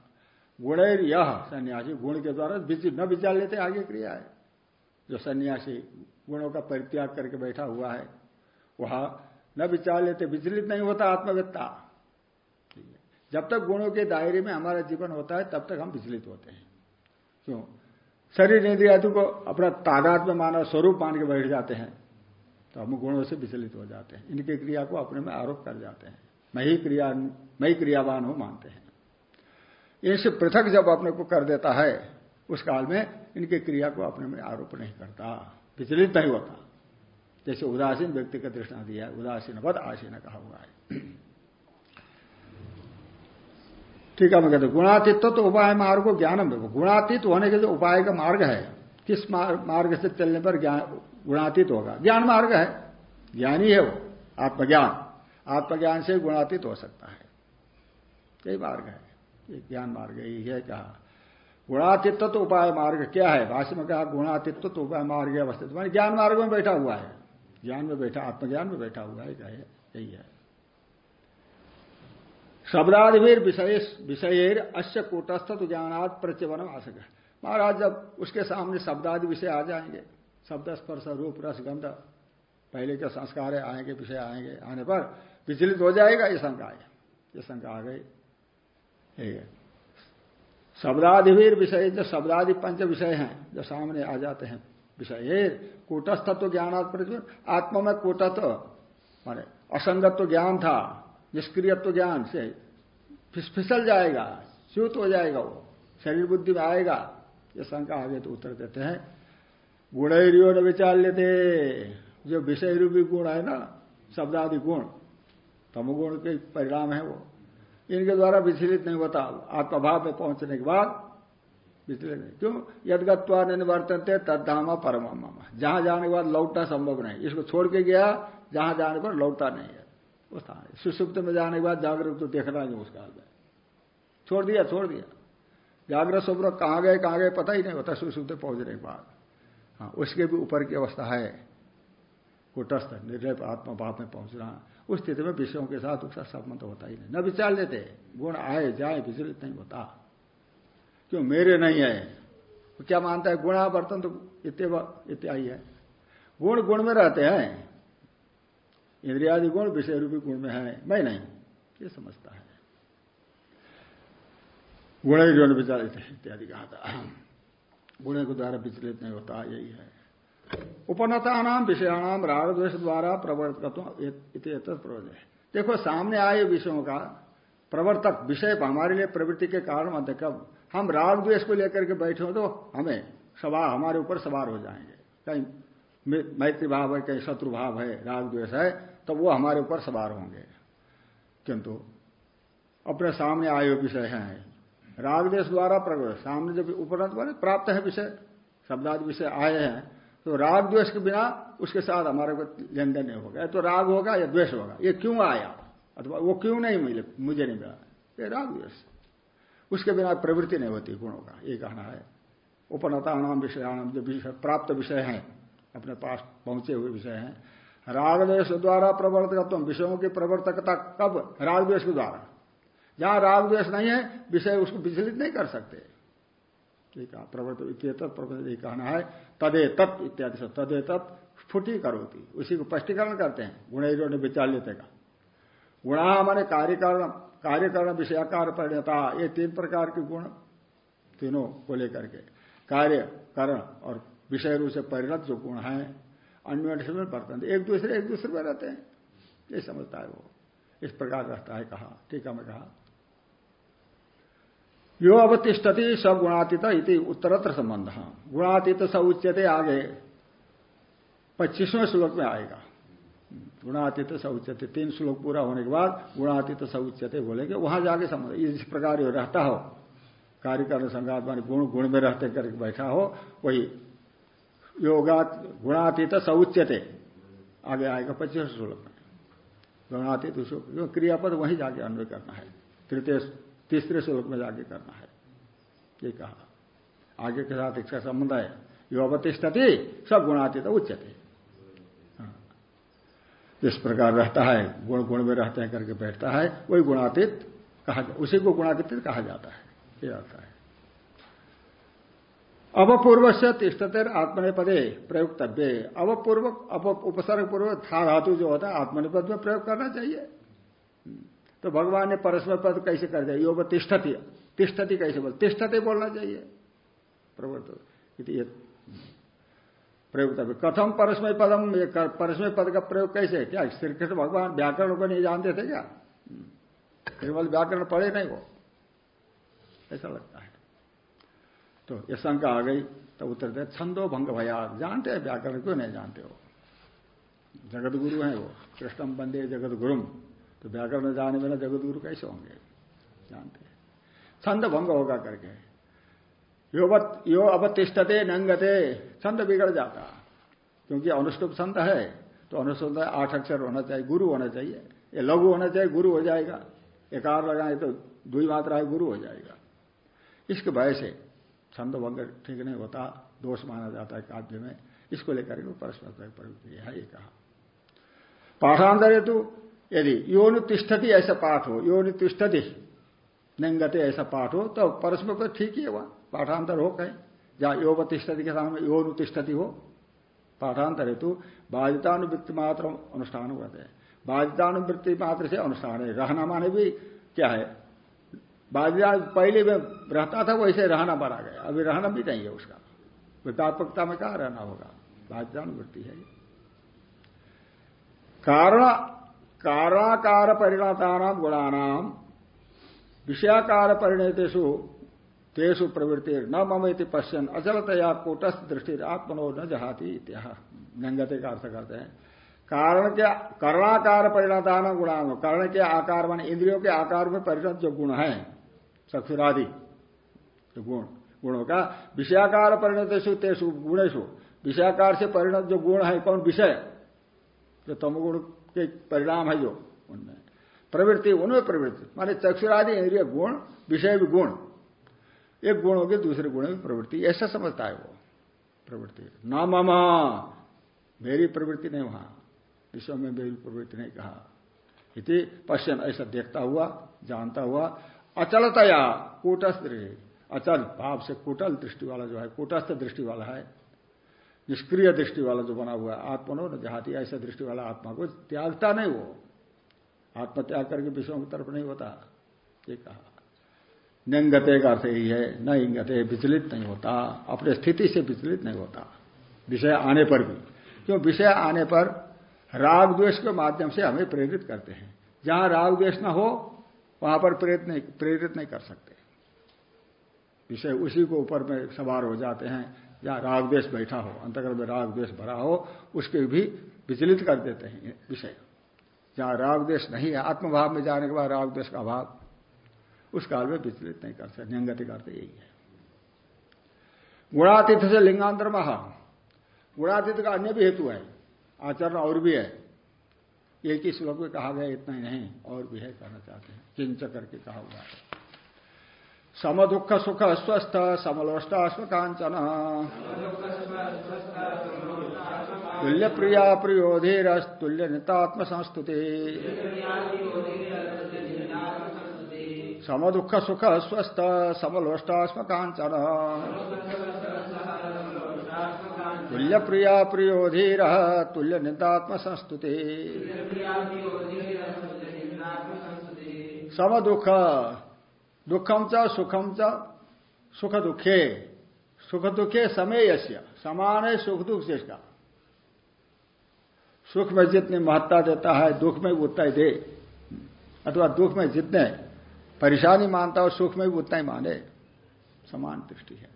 गुणैर यह सन्यासी, गुण के द्वारा न विचार लेते आगे क्रिया है। जो सन्यासी गुणों का परित्याग करके बैठा हुआ है, वह न विचार लेते विचलित नहीं होता आत्मवेत्ता जब तक गुणों के दायरे में हमारा जीवन होता है, तब तक हम विचलित होते हैं। क्यों? शरीर इंद्रिया को अपना तादाद में माना स्वरूप मान के बैठ जाते हैं तो हम गुणों से विचलित हो जाते हैं। इनकी क्रिया को अपने में आरोप कर जाते हैं। मैं ही क्रिया, मैं ही क्रियावान हूँ मानते हैं। इनसे पृथक जब अपने को कर देता है, उस काल में इनकी क्रिया को अपने में आरोप नहीं करता। विचलित नहीं होता। जैसे उदासीन व्यक्ति का दृष्टा दिया है उदासीन बद आसीन कहा हुआ है। ठीक है मैं कहते गुणातीत तो उपाय मार्ग को ज्ञानम गुणातीत होने के जो उपाय का मार्ग है। किस मार्ग से चलने पर गुणातीत होगा? ज्ञान मार्ग है। ज्ञानी है वो, आत्मज्ञान। आत्मज्ञान से गुणातीत हो सकता है। यही मार्ग है। ये ज्ञान मार्ग यही है कहा। गुणातीत तो उपाय मार्ग क्या है? भाष्य में कहा गुणातीत तो उपाय मार्ग अवस्थित। मान ज्ञान मार्ग में बैठा हुआ है। ज्ञान में बैठा, आत्मज्ञान में बैठा हुआ है कहे यही है। शब्दादिवीर विषय विषय अश्य कूटस्थ तो ज्ञानात् प्रत्यवन आसक महाराज, जब उसके सामने शब्दादि विषय आ जाएँगे, शब्द, स्पर्श, रूप, रस, गंध, पहले के संस्कार आएँगे, विषय आएँगे, आने पर विचलित हो जाएगा, ये शंका है ये शंका आ गई। शब्दादिवीर विषय, जो शब्दादि पंच विषय हैं, जो सामने आ जाते हैं विषय। कूटस्थत्व ज्ञान आत्मा में कूटत्व माने असंगत्व ज्ञान था, निष्क्रियत्व ज्ञान से फिसल जाएगा, च्युत हो जाएगा वो, शरीर बुद्धि में आएगा। ये शंका आगे तो उत्तर देते हैं। गुणरियो न विचार लेते जो विषय रूपी गुण है ना, शब्दादि गुण, तमगुण के परिणाम है वो। इनके द्वारा विचलित नहीं होता। आत्मभाव में पहुँचने के बाद विचलित नहीं। क्यों? यदगत्वा निवर्तनते, तद्धामा परमामा जहाँ जाने के बाद लौटना संभव नहीं। इसको छोड़ के गया, जहाँ जाने पर लौटता नहीं है। वो स्थान सुसुप्त में जाने के बाद जागरूक तो देखना नहीं उस काल में छोड़ दिया छोड़ दिया। जागृत स्वप्न कहाँ गए कहाँ गए पता ही नहीं होता सुसुप्त पहुँचने के बाद। हाँ उसके भी ऊपर की अवस्था है। कुटस्थ निर्णय आत्मभाव में पहुँचना उस स्थिति में विषयों के साथ उसका संबंध होता ही नहीं। न विचार लेते। गुण आए, जाए, विचलित नहीं होता। क्यों? मेरे नहीं है वो क्या मानता है गुणावर्तन तो इत्यादि है? गुण गुण में रहते हैं। इंद्रियादि गुण, विषय रूपी गुण में है। मैं नहीं। ये समझता है। गुण जो विचारित इत्यादि कहा था। गुण के द्वारा विचलित नहीं होता, यही है। उपनता नाम विषयाणाम राग द्वेष द्वारा प्रवर्तक है। देखो, सामने आए विषयों का प्रवर्तक विषय हमारे लिए प्रवृत्ति के कारण कब? हम राग द्वेष को लेकर के बैठे हो तो हमें सवार, हमारे ऊपर सवार हो जाएँगे। कहीं मैत्री भाव है, कहीं शत्रु भाव है, राग द्वेष है तो वो हमारे ऊपर सवार होंगे। किंतु अपने सामने आए विषय हैं। राग देश द्वारा प्रगट सामने जब उपनत प्राप्त है विषय। शब्दाद विषय आए हैं तो राग द्वेष के बिना उसके साथ हमारे को लेन देन नहीं होगा। तो राग होगा या द्वेष होगा। ये क्यों आया? अथवा वो क्यों नहीं मिले? मुझे नहीं मिला ये राग द्वेष। उसके बिना प्रवृत्ति नहीं होती गुणों का, ये कहना है। उपनता नाम जो विषय प्राप्त विषय हैं, अपने पास पहुँचे हुए विषय हैं। राग द्वेष द्वारा प्रवर्तकत्व, विषयों की प्रवर्तकता कब? राग द्वेष के द्वारा। जहाँ राग द्वेष नहीं है, विषय उसको विचलित नहीं कर सकते। प्रवर्त प्रवर्त कहना है तदे तत् इत्यादि से तदे तत् स्फुटी करोती। उसी को स्पष्टीकरण करते हैं गुण ने विचार लेते का। गुणा माने कार्यकरण कार्यकरण विषयाकार परिणता, ये तीन प्रकार के गुण तीनों को लेकर के। कार्य करण और विषय रूप से परिणत जो गुण है, अन्य में बर्तन एक दूसरे एक दूसरे में रहते हैं। ये समझता है वो। इस प्रकार रहता है कहा, ठीक है मैं कहा। यो अवतिष्ठति स गुणातीत इति उत्तरत्र संबंध। गुणातीत स उच्चते आगे, पच्चीसवें श्लोक में आएगा। गुणातीत स उच्चते तीन श्लोक पूरा होने के बाद गुणातीत स उच्चते बोलेंगे। वहाँ जाके समझ इस प्रकार रहता हो कार्य कर्ण संघात मान गुण गुण में रहते करके बैठा हो, वही योगा गुणातीत स उच्चते आगे आएगा पच्चीस श्लोक में। गुणातीत क्रियापद वहीं जाके अन्वय करना है। तृतीय तीसरे श्लोक में जाके करना है। ये कहा। आगे के साथ इसका संबंध है। यो अवतिष्ठती, सब गुणातीत उच्चते। इस प्रकार रहता है गुण गुण में रहते हैं, करके बैठता है, वही गुणातीत कहा उसी को गुणातीत कहा जाता है, ये आता है। अवपूर्व से तिष्ठतेर आत्मनिपदे प्रयुक्तव्य। अवपूर्व उपसर्ग पूर्वक था धातु जो होता है, आत्मनिपद में प्रयोग करना चाहिए। तो भगवान ने परस्पर पद कैसे कर दिया? योग तिष्ठती तिष्ठती कैसे बोल, तिष्ठते बोलना चाहिए। प्रवर्त प्रयोग तब कथम परस्मय पदम परस्मय पद का प्रयोग कैसे? क्या श्री कृष्ण भगवान व्याकरण को नहीं जानते थे क्या? केवल व्याकरण पढ़े नहीं वो। ऐसा लगता है। तो ये शंका आ गई तो उत्तर दे, छंदो भंग भया जानते हैं व्याकरण, क्यों नहीं जानते हो जगत गुरु हैं वो। कृष्णम बंदे जगत गुरुम तो व्याकरण जाने में ना जगत गुरु कैसे होंगे? जानते छंद भंग होगा करके। यो अवतिष्ठते नंगते छंद बिगड़ जाता। क्योंकि अनुष्टुप छंद है तो अनुष्टुप आठ अक्षर होना चाहिए, गुरु होना चाहिए। ये लघु होना चाहिए, गुरु हो जाएगा। एकार लगाए तो दुई मात्रा गुरु हो जाएगा। इसके भय से छंद भंग ठीक नहीं होता, दोष माना जाता है काव्य में। इसको लेकर के परस्पर प्रवृत्ति है ये कहा। पाठांतर हेतु यदि योनि तिष्ठती ऐसा पाठ हो, योनि तिष्ठती नंगते ऐसा पाठ हो तो परस्पर तो ठीक ही है वहाँ पाठांतर हो कहीं जहाँ योग तिष्ठती के सामने योनु तिष्ठती हो पाठांतर हेतु बाधितानुवृत्ति मात्र अनुष्ठान कहते हैं बाधितानुवृत्ति मात्र से अनुष्ठान है, रहना माने भी क्या है? बाधिता पहले में रहता था, वैसे रहना बना गया। अभी रहना भी नहीं है उसका। व्यापकता में कहा रहना होगा? बाधितानुवृत्ति है। कारण कारणाकार परिणता गुणानाम विषयाकार परिणतेषु तेषु प्रवृत्ति न ममेति पश्यन अचलतया कूटस्थ दृष्टि आत्मनो न जहाती इत्या। नंगते का अर्थ करते हैं? कारण के कर्णाकार परिणतान गुणान कर्ण के आकार मान इंद्रियों के आकार में परिणत जो गुण है, चक्षुरादि, जो गुण, गुणों का, विषयाकार परिणतेशु तेसु गुणेशु विषयाकार से परिणत जो गुण है, कौन विषय? जो तमगुण के परिणाम है जो, उनमें। प्रवृत्ति उनमें प्रवृत्ति, माने चक्षुरादि इंद्रिय गुण, विषय भी गुण। एक गुण होगी दूसरे गुण में प्रवृत्ति। ऐसा समझता है वो प्रवृत्ति। न मामा, मेरी प्रवृत्ति नहीं वहाँ। विश्व में मेरी प्रवृत्ति नहीं कहा। इति पश्चिम ऐसा देखता हुआ, जानता हुआ, अचलतया कूटस्थ अचल भाव से कुटल दृष्टि वाला जो है, कूटस्थ दृष्टि वाला है। निष्क्रिय दृष्टि वाला जो बना हुआ है, आत्मनो जहाती, ऐसा दृष्टि वाला आत्मा को त्यागता नहीं वो। आत्मत्याग करके विषयों की तरफ़ नहीं होता, ये कहा। नंगते का अर्थ यही है, न इंगते, विचलित नहीं होता, अपने स्थिति से विचलित नहीं होता, विषय आने पर भी। क्यों? विषय आने पर राग द्वेष के माध्यम से हमें प्रेरित करते हैं। जहाँ राग द्वेष न हो, वहाँ पर प्रेरित नहीं प्रेरित नहीं कर सकते। विषय उसी को ऊपर में सवार हो जाते हैं, जहाँ राग द्वेष बैठा हो अंतर्गत में राग द्वेष भरा हो, उसके भी विचलित कर देते हैं विषय। जहाँ राग द्वेष नहीं है, आत्मभाव में जाने के बाद राग द्वेष का अभाव उस काल में विचलित नहीं कर सकते नियंगति करते यही है। गुणातीत से लिंगांतर महा। गुणातीत का अन्य भी हेतु है। आचरण और भी है। एक ही श्लोक में कहा गया, इतना ही नहीं, और भी है कहना चाहते हैं। किंच करके कहा हुआ है। सम दुख सुख स्वस्थ समलोष्टाश्व कांचन तुल्य प्रिया प्रियोधीर तुल्य नितात्म संस्तुति सम दुख सुख स्वस्थ समलोष्टाश्व कांचन तुल्य प्रिया प्रियोधीर तुल्य निंदात्म संस्तुति सम दुख दुखम च सुखम च सुख दुखे सुख दुखे समय यश्य समान है सुख दुख जिसका सुख में जितनी महत्ता देता है दुख में उतना ही दे। अथवा दुख में जितने परेशानी मानता हो सुख में भी उतना ही माने। समान दृष्टि है।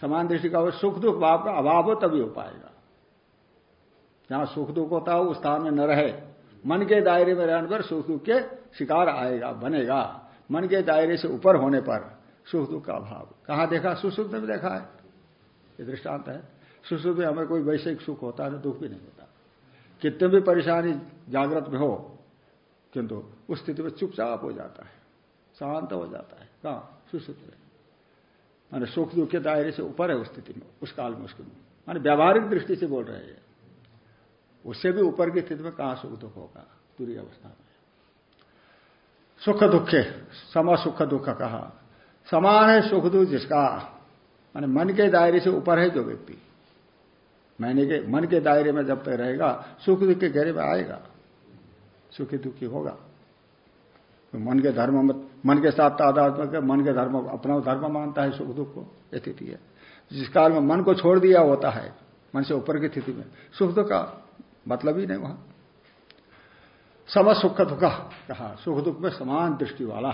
समान दृष्टि का सुख दुख भाव का अभाव हो तभी हो पाएगा। जहाँ सुख दुख होता हो, उस स्थान में न रहे। मन के दायरे में रहने पर सुख दुख के शिकार आएगा, बनेगा। मन के दायरे से ऊपर होने पर सुख दुख का अभाव। कहाँ देखा? सुसुख में देखा है। ये दृष्टांत है। सुसुख में हमें कोई वैश्विक सुख होता है दुख भी नहीं होता। कितने भी परेशानी, जागृत में हो किंतु उस स्थिति में चुपचाप हो जाता है, शांत हो जाता है कहा सुसुख में माने सुख दुख के दायरे से ऊपर है उस स्थिति में, उस काल में उसके माने व्यावहारिक दृष्टि से बोल रहे हैं। उससे भी ऊपर की स्थिति में कहाँ सुख दुख होगा? पूरी अवस्था में। सुख दुखे, सम सुख दुख कहा। समान है सुख दुख जिसका। माने मन के दायरे से ऊपर है जो व्यक्ति। मैंने के, मन के दायरे में जब तक रहेगा, सुख दुख के घेरे में आएगा। सुखी दुखी होगा। तो मन के धर्म मन के साथ तादात्मक मन के धर्म, अपना धर्म मानता है सुख दुख को, स्थिति है। जिस काल में मन को छोड़ दिया होता है, मन से ऊपर की स्थिति में सुख दुख का मतलब ही नहीं वहाँ। सम सुख दुख कहा सुख दुख में समान दृष्टि वाला।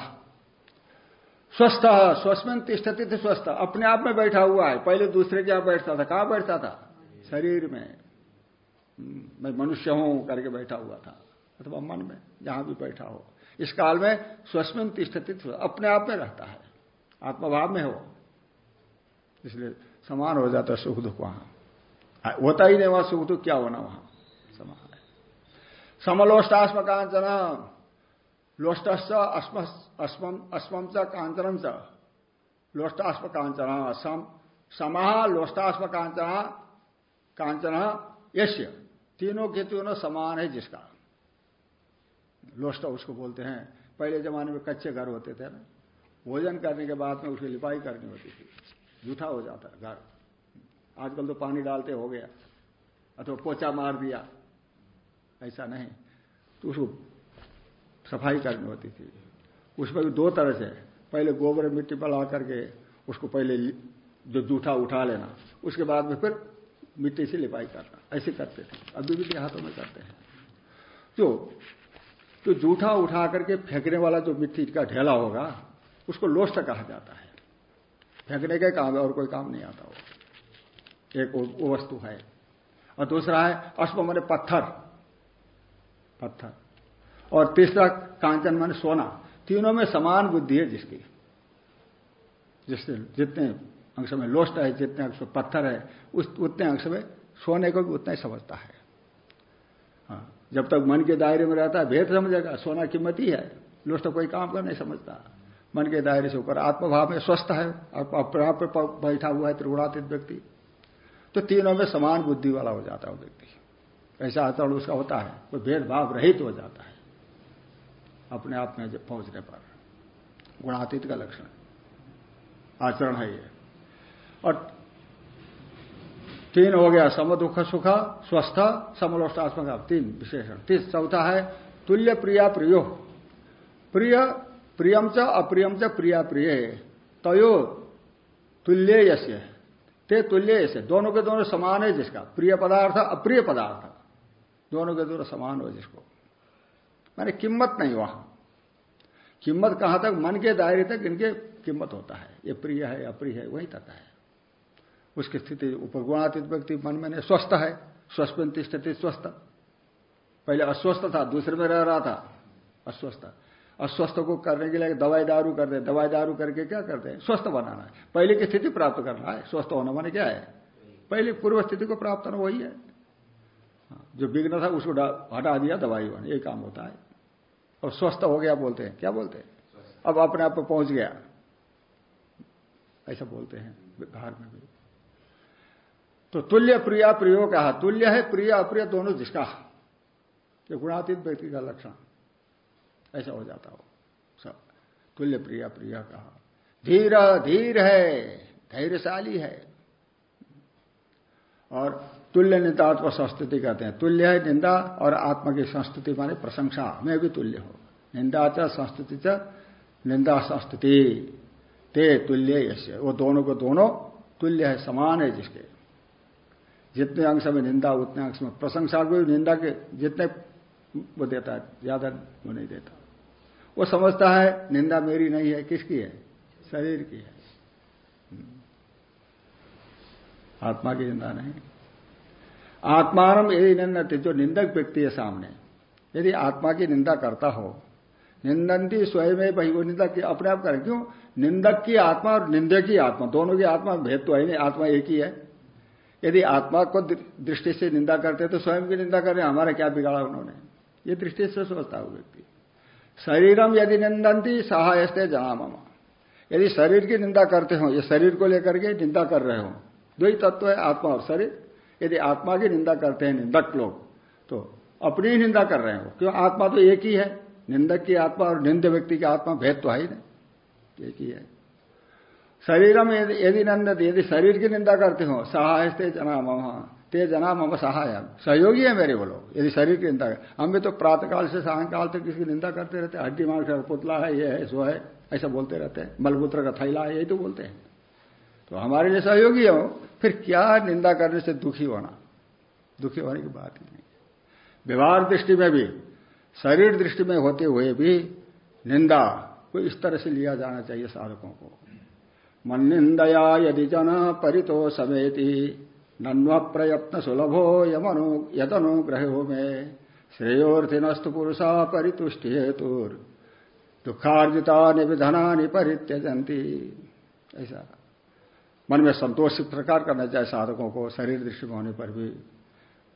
स्वस्थ, स्वस्मिन तिष्ठती थे स्वस्थ, अपने आप में बैठा हुआ है। पहले दूसरे के यहाँ बैठता था, कहाँ बैठता था? शरीर में। मैं मनुष्य हूँ, करके बैठा हुआ था। अथवा मन में, जहाँ भी बैठा हो। इस काल में स्वस्मिन तिष्ठती अपने आप में रहता है। आत्मभाव में हो। इसलिए समान हो जाता है सुख दुख वहाँ। होता ही नहीं वहाँ, सुख दुख क्या होना वहाँ? समान है। समलोष्टास्म कांचन लोष्ट अस्मम च कांचनम च। लोष्टास्म कांचन समाह, लोष्टास्म कांचन कांचन यश्य तीनों के तीनों समान है जिसका। लोष्ट उसको बोलते हैं। पहले जमाने में कच्चे घर होते थे ना। भोजन करने के बाद में उसकी लिपाई करनी होती थी। जूठा हो जाता घर। आजकल तो पानी डालते हो गया। अथवा पोचा मार दिया। ऐसा नहीं। तो उसको सफ़ाई करनी होती थी। उसमें भी दो तरह से। पहले गोबर मिट्टी पर ला करके उसको पहले जो जूठा उठा लेना। उसके बाद में फिर मिट्टी से लिपाई करना। ऐसे करते थे। अभी भी देहातों में करते हैं। जो तो जूठा उठा करके फेंकने वाला जो मिट्टी का ढेला होगा, उसको लोस्ट कहा जाता है। फेंकने के काम है और कोई काम नहीं आता वो एक वो वस्तु है। और दूसरा है, अश्व मैंने पत्थर। पत्थर। और तीसरा, कांचन मन सोना। तीनों में समान बुद्धि है जिसकी। जिससे जितने अंश में लोस्ट है, जितने अंश में पत्थर है, उस, उतने अंश में सोने को भी उतना ही समझता है। हाँ। जब तक मन के दायरे में रहता है, भेद समझेगा सोना कीमत ही लोस्ट कोई काम का नहीं समझता। मन के दायरे से ऊपर, आत्मभाव में स्वस्थ है पर बैठा हुआ है, त्रिगुणातीत व्यक्ति। तो तीनों में समान बुद्धि वाला हो जाता है व्यक्ति। ऐसा आचरण उसका होता है, कोई भेदभाव रहित हो जाता है। अपने आप में जब पहुँचने पर। गुणातीत का लक्षण। आचरण है ये। और तीन हो गया सम दुख सुख, स्वस्थ समलोष्टात्मक तीन विशेषण तीस, चौथा है, तुल्य प्रिया प्रियो। प्रिय, प्रियम च, अप्रियम च, प्रिया प्रिय। तयो तुल्य यश्य ते तुल्य यश्य दोनों के दोनों समान है जिसका। प्रिय पदार्थ, अप्रिय पदार्थ। दोनों के दोनों समान हो जिसको। मैंने किम्मत नहीं वहाँ। किम्मत कहाँ तक? मन के दायरे तक इनके किम्मत होता है। ये प्रिय है, अप्रिय है, वही तक है। उसकी स्थिति उपगुणातीत व्यक्ति मन में नहीं स्वस्थ है। स्वस्थ स्थिति स्वस्थ। पहले अस्वस्थ था दूसरे में रह रहा था। अस्वस्थ। अस्वस्थ को करने के लिए दवाई दारू करते हैं दवाई दारू करके क्या करते हैं स्वस्थ बनाना है। पहले की स्थिति प्राप्त करना है। स्वस्थ होना माने क्या है? पहले पूर्व स्थिति को प्राप्त करना वही है। हाँ, जो बिघ्न था उसको हटा दिया दवाई बने यही काम होता है। और स्वस्थ हो गया बोलते हैं। क्या बोलते हैं? अब अपने आप पर पहुँच गया। ऐसा बोलते हैं। बाहर में भी। तो तुल्य प्रिया प्रियो कहा तुल्य है, प्रिय, अप्रिय दोनों जिसका ये गुणातीत व्यक्ति का लक्षण। ऐसा हो जाता हो। सब। तुल्य प्रिया प्रिय कहा धीर धीर है, धैर्यशाली है। और तुल्य निंदात्म संस्तुति कहते हैं। तुल्य है निंदा और आत्मा की संस्तुति माने प्रशंसा। में भी तुल्य हो। निंदा च, संस्तुति च, निंदा संस्तुति। ते तुल्य वो दोनों को दोनों तुल्य है, समान है जिसके। जितने अंश में निंदा, उतने अंश में प्रशंसा को निंदा के जितने वो देता है, ज़्यादा वो नहीं देता। वो समझता है, निंदा मेरी नहीं है, किसकी है? शरीर की है। आत्मा की निंदा नहीं। आत्मान यदि निंदा जो निंदक व्यक्ति है सामने, यदि आत्मा की निंदा करता हो निंदंती स्वयं भाई वो निंदा की अपने आप करें। क्यों? निंदक की आत्मा और निंदक की आत्मा, दोनों की आत्मा भेद तो है नहीं, आत्मा एक ही है। यदि आत्मा को दृष्टि से निंदा करते तो स्वयं की निंदा करें हमारा क्या बिगाड़ा उन्होंने? ये दृष्टि से सोचता है व्यक्ति। शरीरम यदि निंदंती सहायस्ते जनाम यदि शरीर की निंदा करते हो, ये शरीर को लेकर के निंदा कर रहे हो, दो ही तत्व है, आत्मा और शरीर। यदि आत्मा की निंदा करते हैं, निंदक लोग तो अपनी ही निंदा कर रहे हो। क्यों? आत्मा तो एक ही है। निंदक की आत्मा और निंद व्यक्ति की आत्मा भेद तो है ही नहीं। एक ही है। शरीरम यदि नंद यदि शरीर की निंदा करते हो सहाय ते जना मम ते जना मम सहाय। सहयोगी है मेरे बोलो यदि शरीर की निंदा हम भी तो प्रातकाल से सायंकाल तक किसकी निंदा करते रहते हड्डी मांग पुतला है, ये है, सो है, ऐसा बोलते रहते हैं। मलबूत्र का थैला है, यही तो बोलते हैं। तो हमारे लिए सहयोगी हो, फिर क्या निंदा करने से दुखी होना? दुखी होने की बात ही नहीं व्यवहार दृष्टि में भी, शरीर दृष्टि में होते हुए भी निंदा को इस तरह से लिया जाना चाहिए साधकों को। मन निंदया यदि जन परितो समेति नन्व प्रयत्न सुलभो यमनु यदनुग्रहो में। श्रेयोर्थिनस्तु पुरुषा परितुष्टि हेतु दुखार्जिता निविधना परित्यजंती ऐसा। मन में संतोष प्रकार करना चाहिए साधकों को, शरीर दृष्टि में होने पर भी।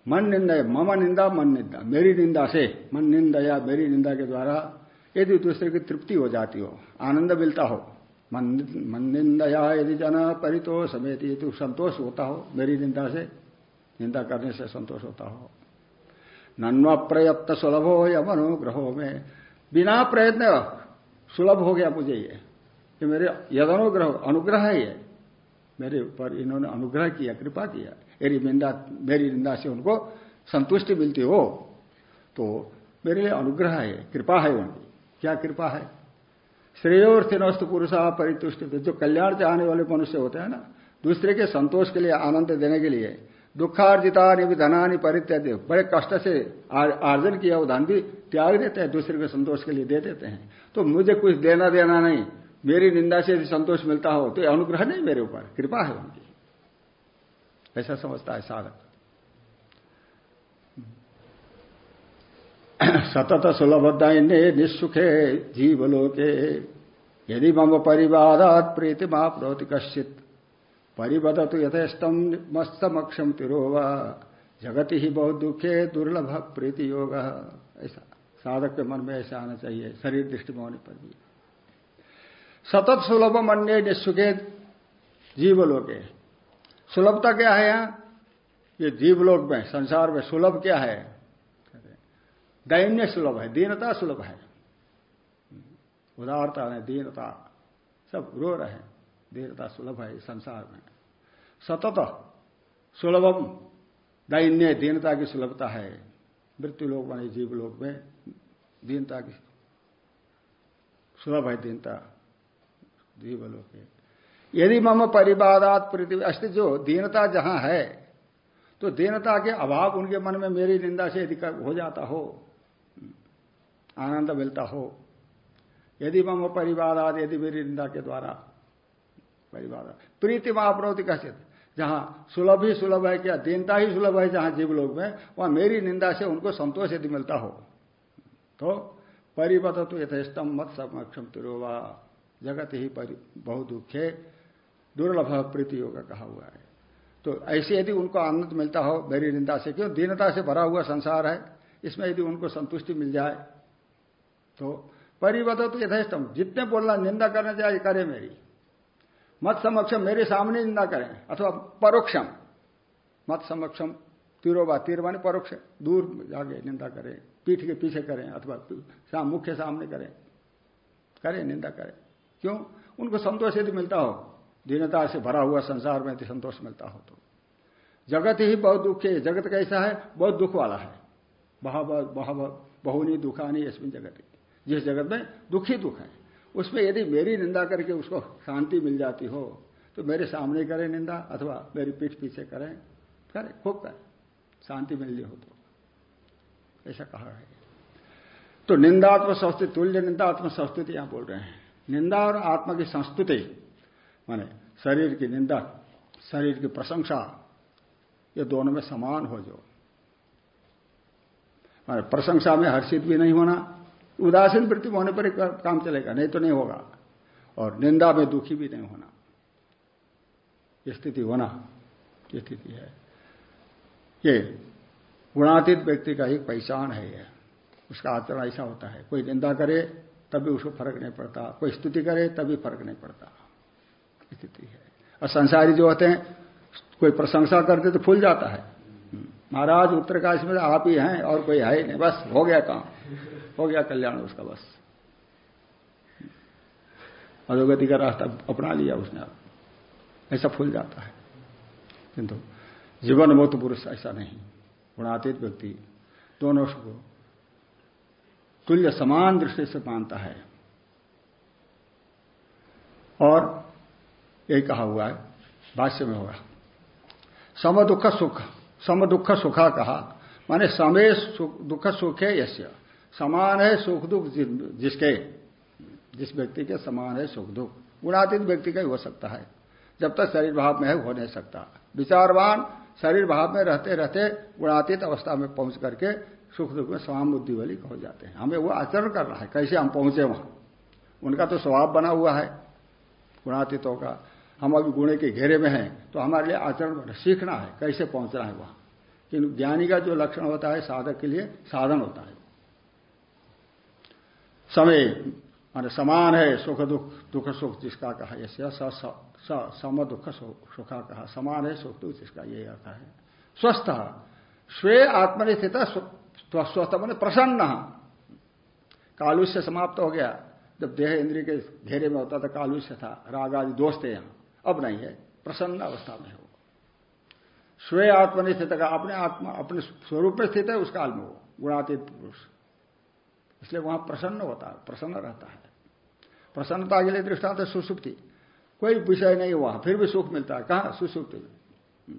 मन निंदा मम निंदा, मन निंदा। मेरी निंदा से, मन निंदा या मेरी निंदा के द्वारा यदि दूसरे की तृप्ति हो जाती हो, आनंद मिलता हो मन निंदया यदि जना परितो समेत ये तो संतोष होता हो, मेरी निंदा से, निंदा करने से संतोष होता हो। नन्व प्रयत्न सुलभ हो या मनोग्रहो में। बिना प्रयत्न सुलभ हो गया मुझे ये। कि मेरे यदनुग्रह अनुग्रह है ये। मेरे ऊपर इन्होंने अनुग्रह किया, कृपा किया। मेरी निंदा मेरी निंदा से उनको संतुष्टि मिलती हो तो मेरे लिए अनुग्रह है, कृपा है उनकी। क्या कृपा है? श्रेय और थिनस्तु पुरुषा परितुष्ट जो कल्याण चाहने वाले मनुष्य होते हैं ना, दूसरे के संतोष के लिए, आनंद देने के लिए दुखार्जिता भी धनानि परित्याग बड़े कष्ट से आर्जन किया वो धन भी त्याग देते हैं, दूसरे के संतोष के लिए दे देते हैं। तो मुझे कुछ देना देना नहीं, मेरी निंदा से संतोष मिलता हो तो अनुग्रह नहीं मेरे ऊपर, कृपा है उनकी। ऐसा समझता है साधक। सतत सुलभदान्य निस्सुखे जीवलोके। यदि मम परिवारात प्रीति प्रोति कश्चित परिबदतु यथेष्टम मस्तमक्षम तिरोवा। जगति ही बहुत दुखे, दुर्लभ प्रीति योग ऐसा। साधक के मन में ऐसा आना चाहिए, शरीर दृष्टि में होने पर भी। सतत सुलभ अन्य निस्सुखे जीवलोके। सुलभता क्या है यहाँ? ये जीवलोक में, संसार में सुलभ क्या है? दैन्य सुलभ है, दीनता सुलभ है। उदारता है दीनता, सब रो रहे हैं। दीनता सुलभ है संसार में। सतत सुलभम, दैन्य दीनता की सुलभता है। मृत्यु लोक माने जीव लोक में दीनता की सुलभ है दीनता, जीव लोक यदि मम परिवादात पृथ्वी अस्त जो दीनता जहाँ है तो दीनता के अभाव उनके मन में मेरी निंदा से यदि हो जाता हो। आनंद मिलता हो। यदि मम परिवादात यदि मेरी निंदा के द्वारा, परिवार प्रीति महाप्रवति कथित जहाँ सुलभ ही सुलभ है, क्या दीनता ही सुलभ है, जहाँ जीव लोग में वहाँ मेरी निंदा से उनको संतोष यदि मिलता हो तो परिवत तो यथेष्टम मत समक्षम तिरोवा जगत ही बहुत दुखे, दुर्लभ प्रीति योग कहा हुआ है। तो ऐसे यदि उनको आनंद मिलता हो, मेरी निंदा से क्यों? दीनता से भरा हुआ संसार है। इसमें यदि उनको संतुष्टि मिल जाए तो परिवत तो यथेष्टम। जितने बोलना निंदा करना चाहिए करे मेरी। मत समक्षम मेरे सामने निंदा करें अथवा परोक्षम। मत समक्षम तीरोबा तीर माने परोक्ष। दूर जाके निंदा करें पीठ के पीछे करें अथवा साम, मुख्य सामने करें। करें निंदा करें। क्यों? उनको संतोष यदि मिलता हो दीनता से भरा हुआ संसार में यदि संतोष मिलता हो तो। जगत ही बहुत दुख है। जगत कैसा है? बहुत दुख वाला है। बहा बहुनी दुखानी इसमें जगत। जिस जगत में दुखी दुख है, उसमें यदि मेरी निंदा करके उसको शांति मिल जाती हो तो मेरे सामने करें निंदा अथवा मेरी पीठ पीछे करें करें, खूब करें, शांति मिल जाए हो तो। ऐसा कहा है। तो निंदात्म संस्तुति तुल्य निंदात्म संस्तुति यहाँ बोल रहे हैं। निंदा और आत्मा की संस्तुति माने शरीर की निंदा, शरीर की प्रशंसा, ये दोनों में समान हो जो माने प्रशंसा में हर्षित भी नहीं होना उदासीन वृत्ति होने पर काम चलेगा, नहीं तो नहीं होगा। और निंदा में दुखी भी नहीं होना। स्थिति होना स्थिति है। ये गुणातीत व्यक्ति का एक पहचान है यह उसका आचरण ऐसा होता है। कोई निंदा करे, तभी उसको फ़र्क नहीं पड़ता। कोई स्तुति करे, तभी फ़र्क नहीं पड़ता। स्थिति है। और संसारी जो होते हैं, कोई प्रशंसा करते तो फूल जाता है। महाराज उत्तरकाश में आप ही हैं और कोई है ही नहीं। बस हो गया काम। हो गया कल्याण उसका बस। अधोगति का रास्ता अपना लिया उसने ऐसा फूल जाता है। किंतु जीवन मुक्त पुरुष ऐसा नहीं। गुणातीत व्यक्ति दोनों को तुल्य समान दृष्टि से मानता है। और यही कहा हुआ है, भाष्य में होगा सम दुख सुख सम दुख सुखा कहा, माने समय दुख सुख है यश्य समान है सुख दुख जिसके, जिस व्यक्ति के समान है सुख दुख। गुणातीत व्यक्ति का ही हो सकता है। जब तक शरीर भाव में है, हो नहीं सकता। विचारवान शरीर भाव में रहते रहते गुणातीत अवस्था में पहुँच करके सुख दुख में समान बुद्धि वाली हो जाते हैं। हमें वो आचरण करना है, कैसे हम पहुँचे वहाँ? उनका तो स्वभाव बना हुआ है, गुणातीतों का। हम अभी गुणे के घेरे में हैं तो हमारे लिए आचरण सीखना है, कैसे पहुँचना है वहाँ? कि ज्ञानी का जो लक्षण होता है, साधक के लिए साधन होता है। समय मान समान है, सुख दुख दुख सुख जिसका कहा यश सम दुख सुखा कहा, समान है, सुख दुख जिसका यही अर्थ है। स्वस्थ, स्वे आत्मनिस्थित स्वस्थ मैंने प्रसन्न। कालुष्य समाप्त हो गया। जब देह इंद्रिय के घेरे में होता था, कालुष्य था, राग आदि दोष थे यहाँ। अब नहीं है, प्रसन्न अवस्था में हो। स्वे आत्मनिस्थित का, अपने आत्मा, अपने स्वरूप में स्थित है, उस काल में हो। गुणातीत पुरुष। इसलिए वहाँ प्रसन्न होता है, प्रसन्न रहता है। प्रसन्नता के लिए दृष्टांत है सुसुप्ति। कोई विषय नहीं, वहाँ फिर भी सुख मिलता है। कहा? सुसुप्ति। में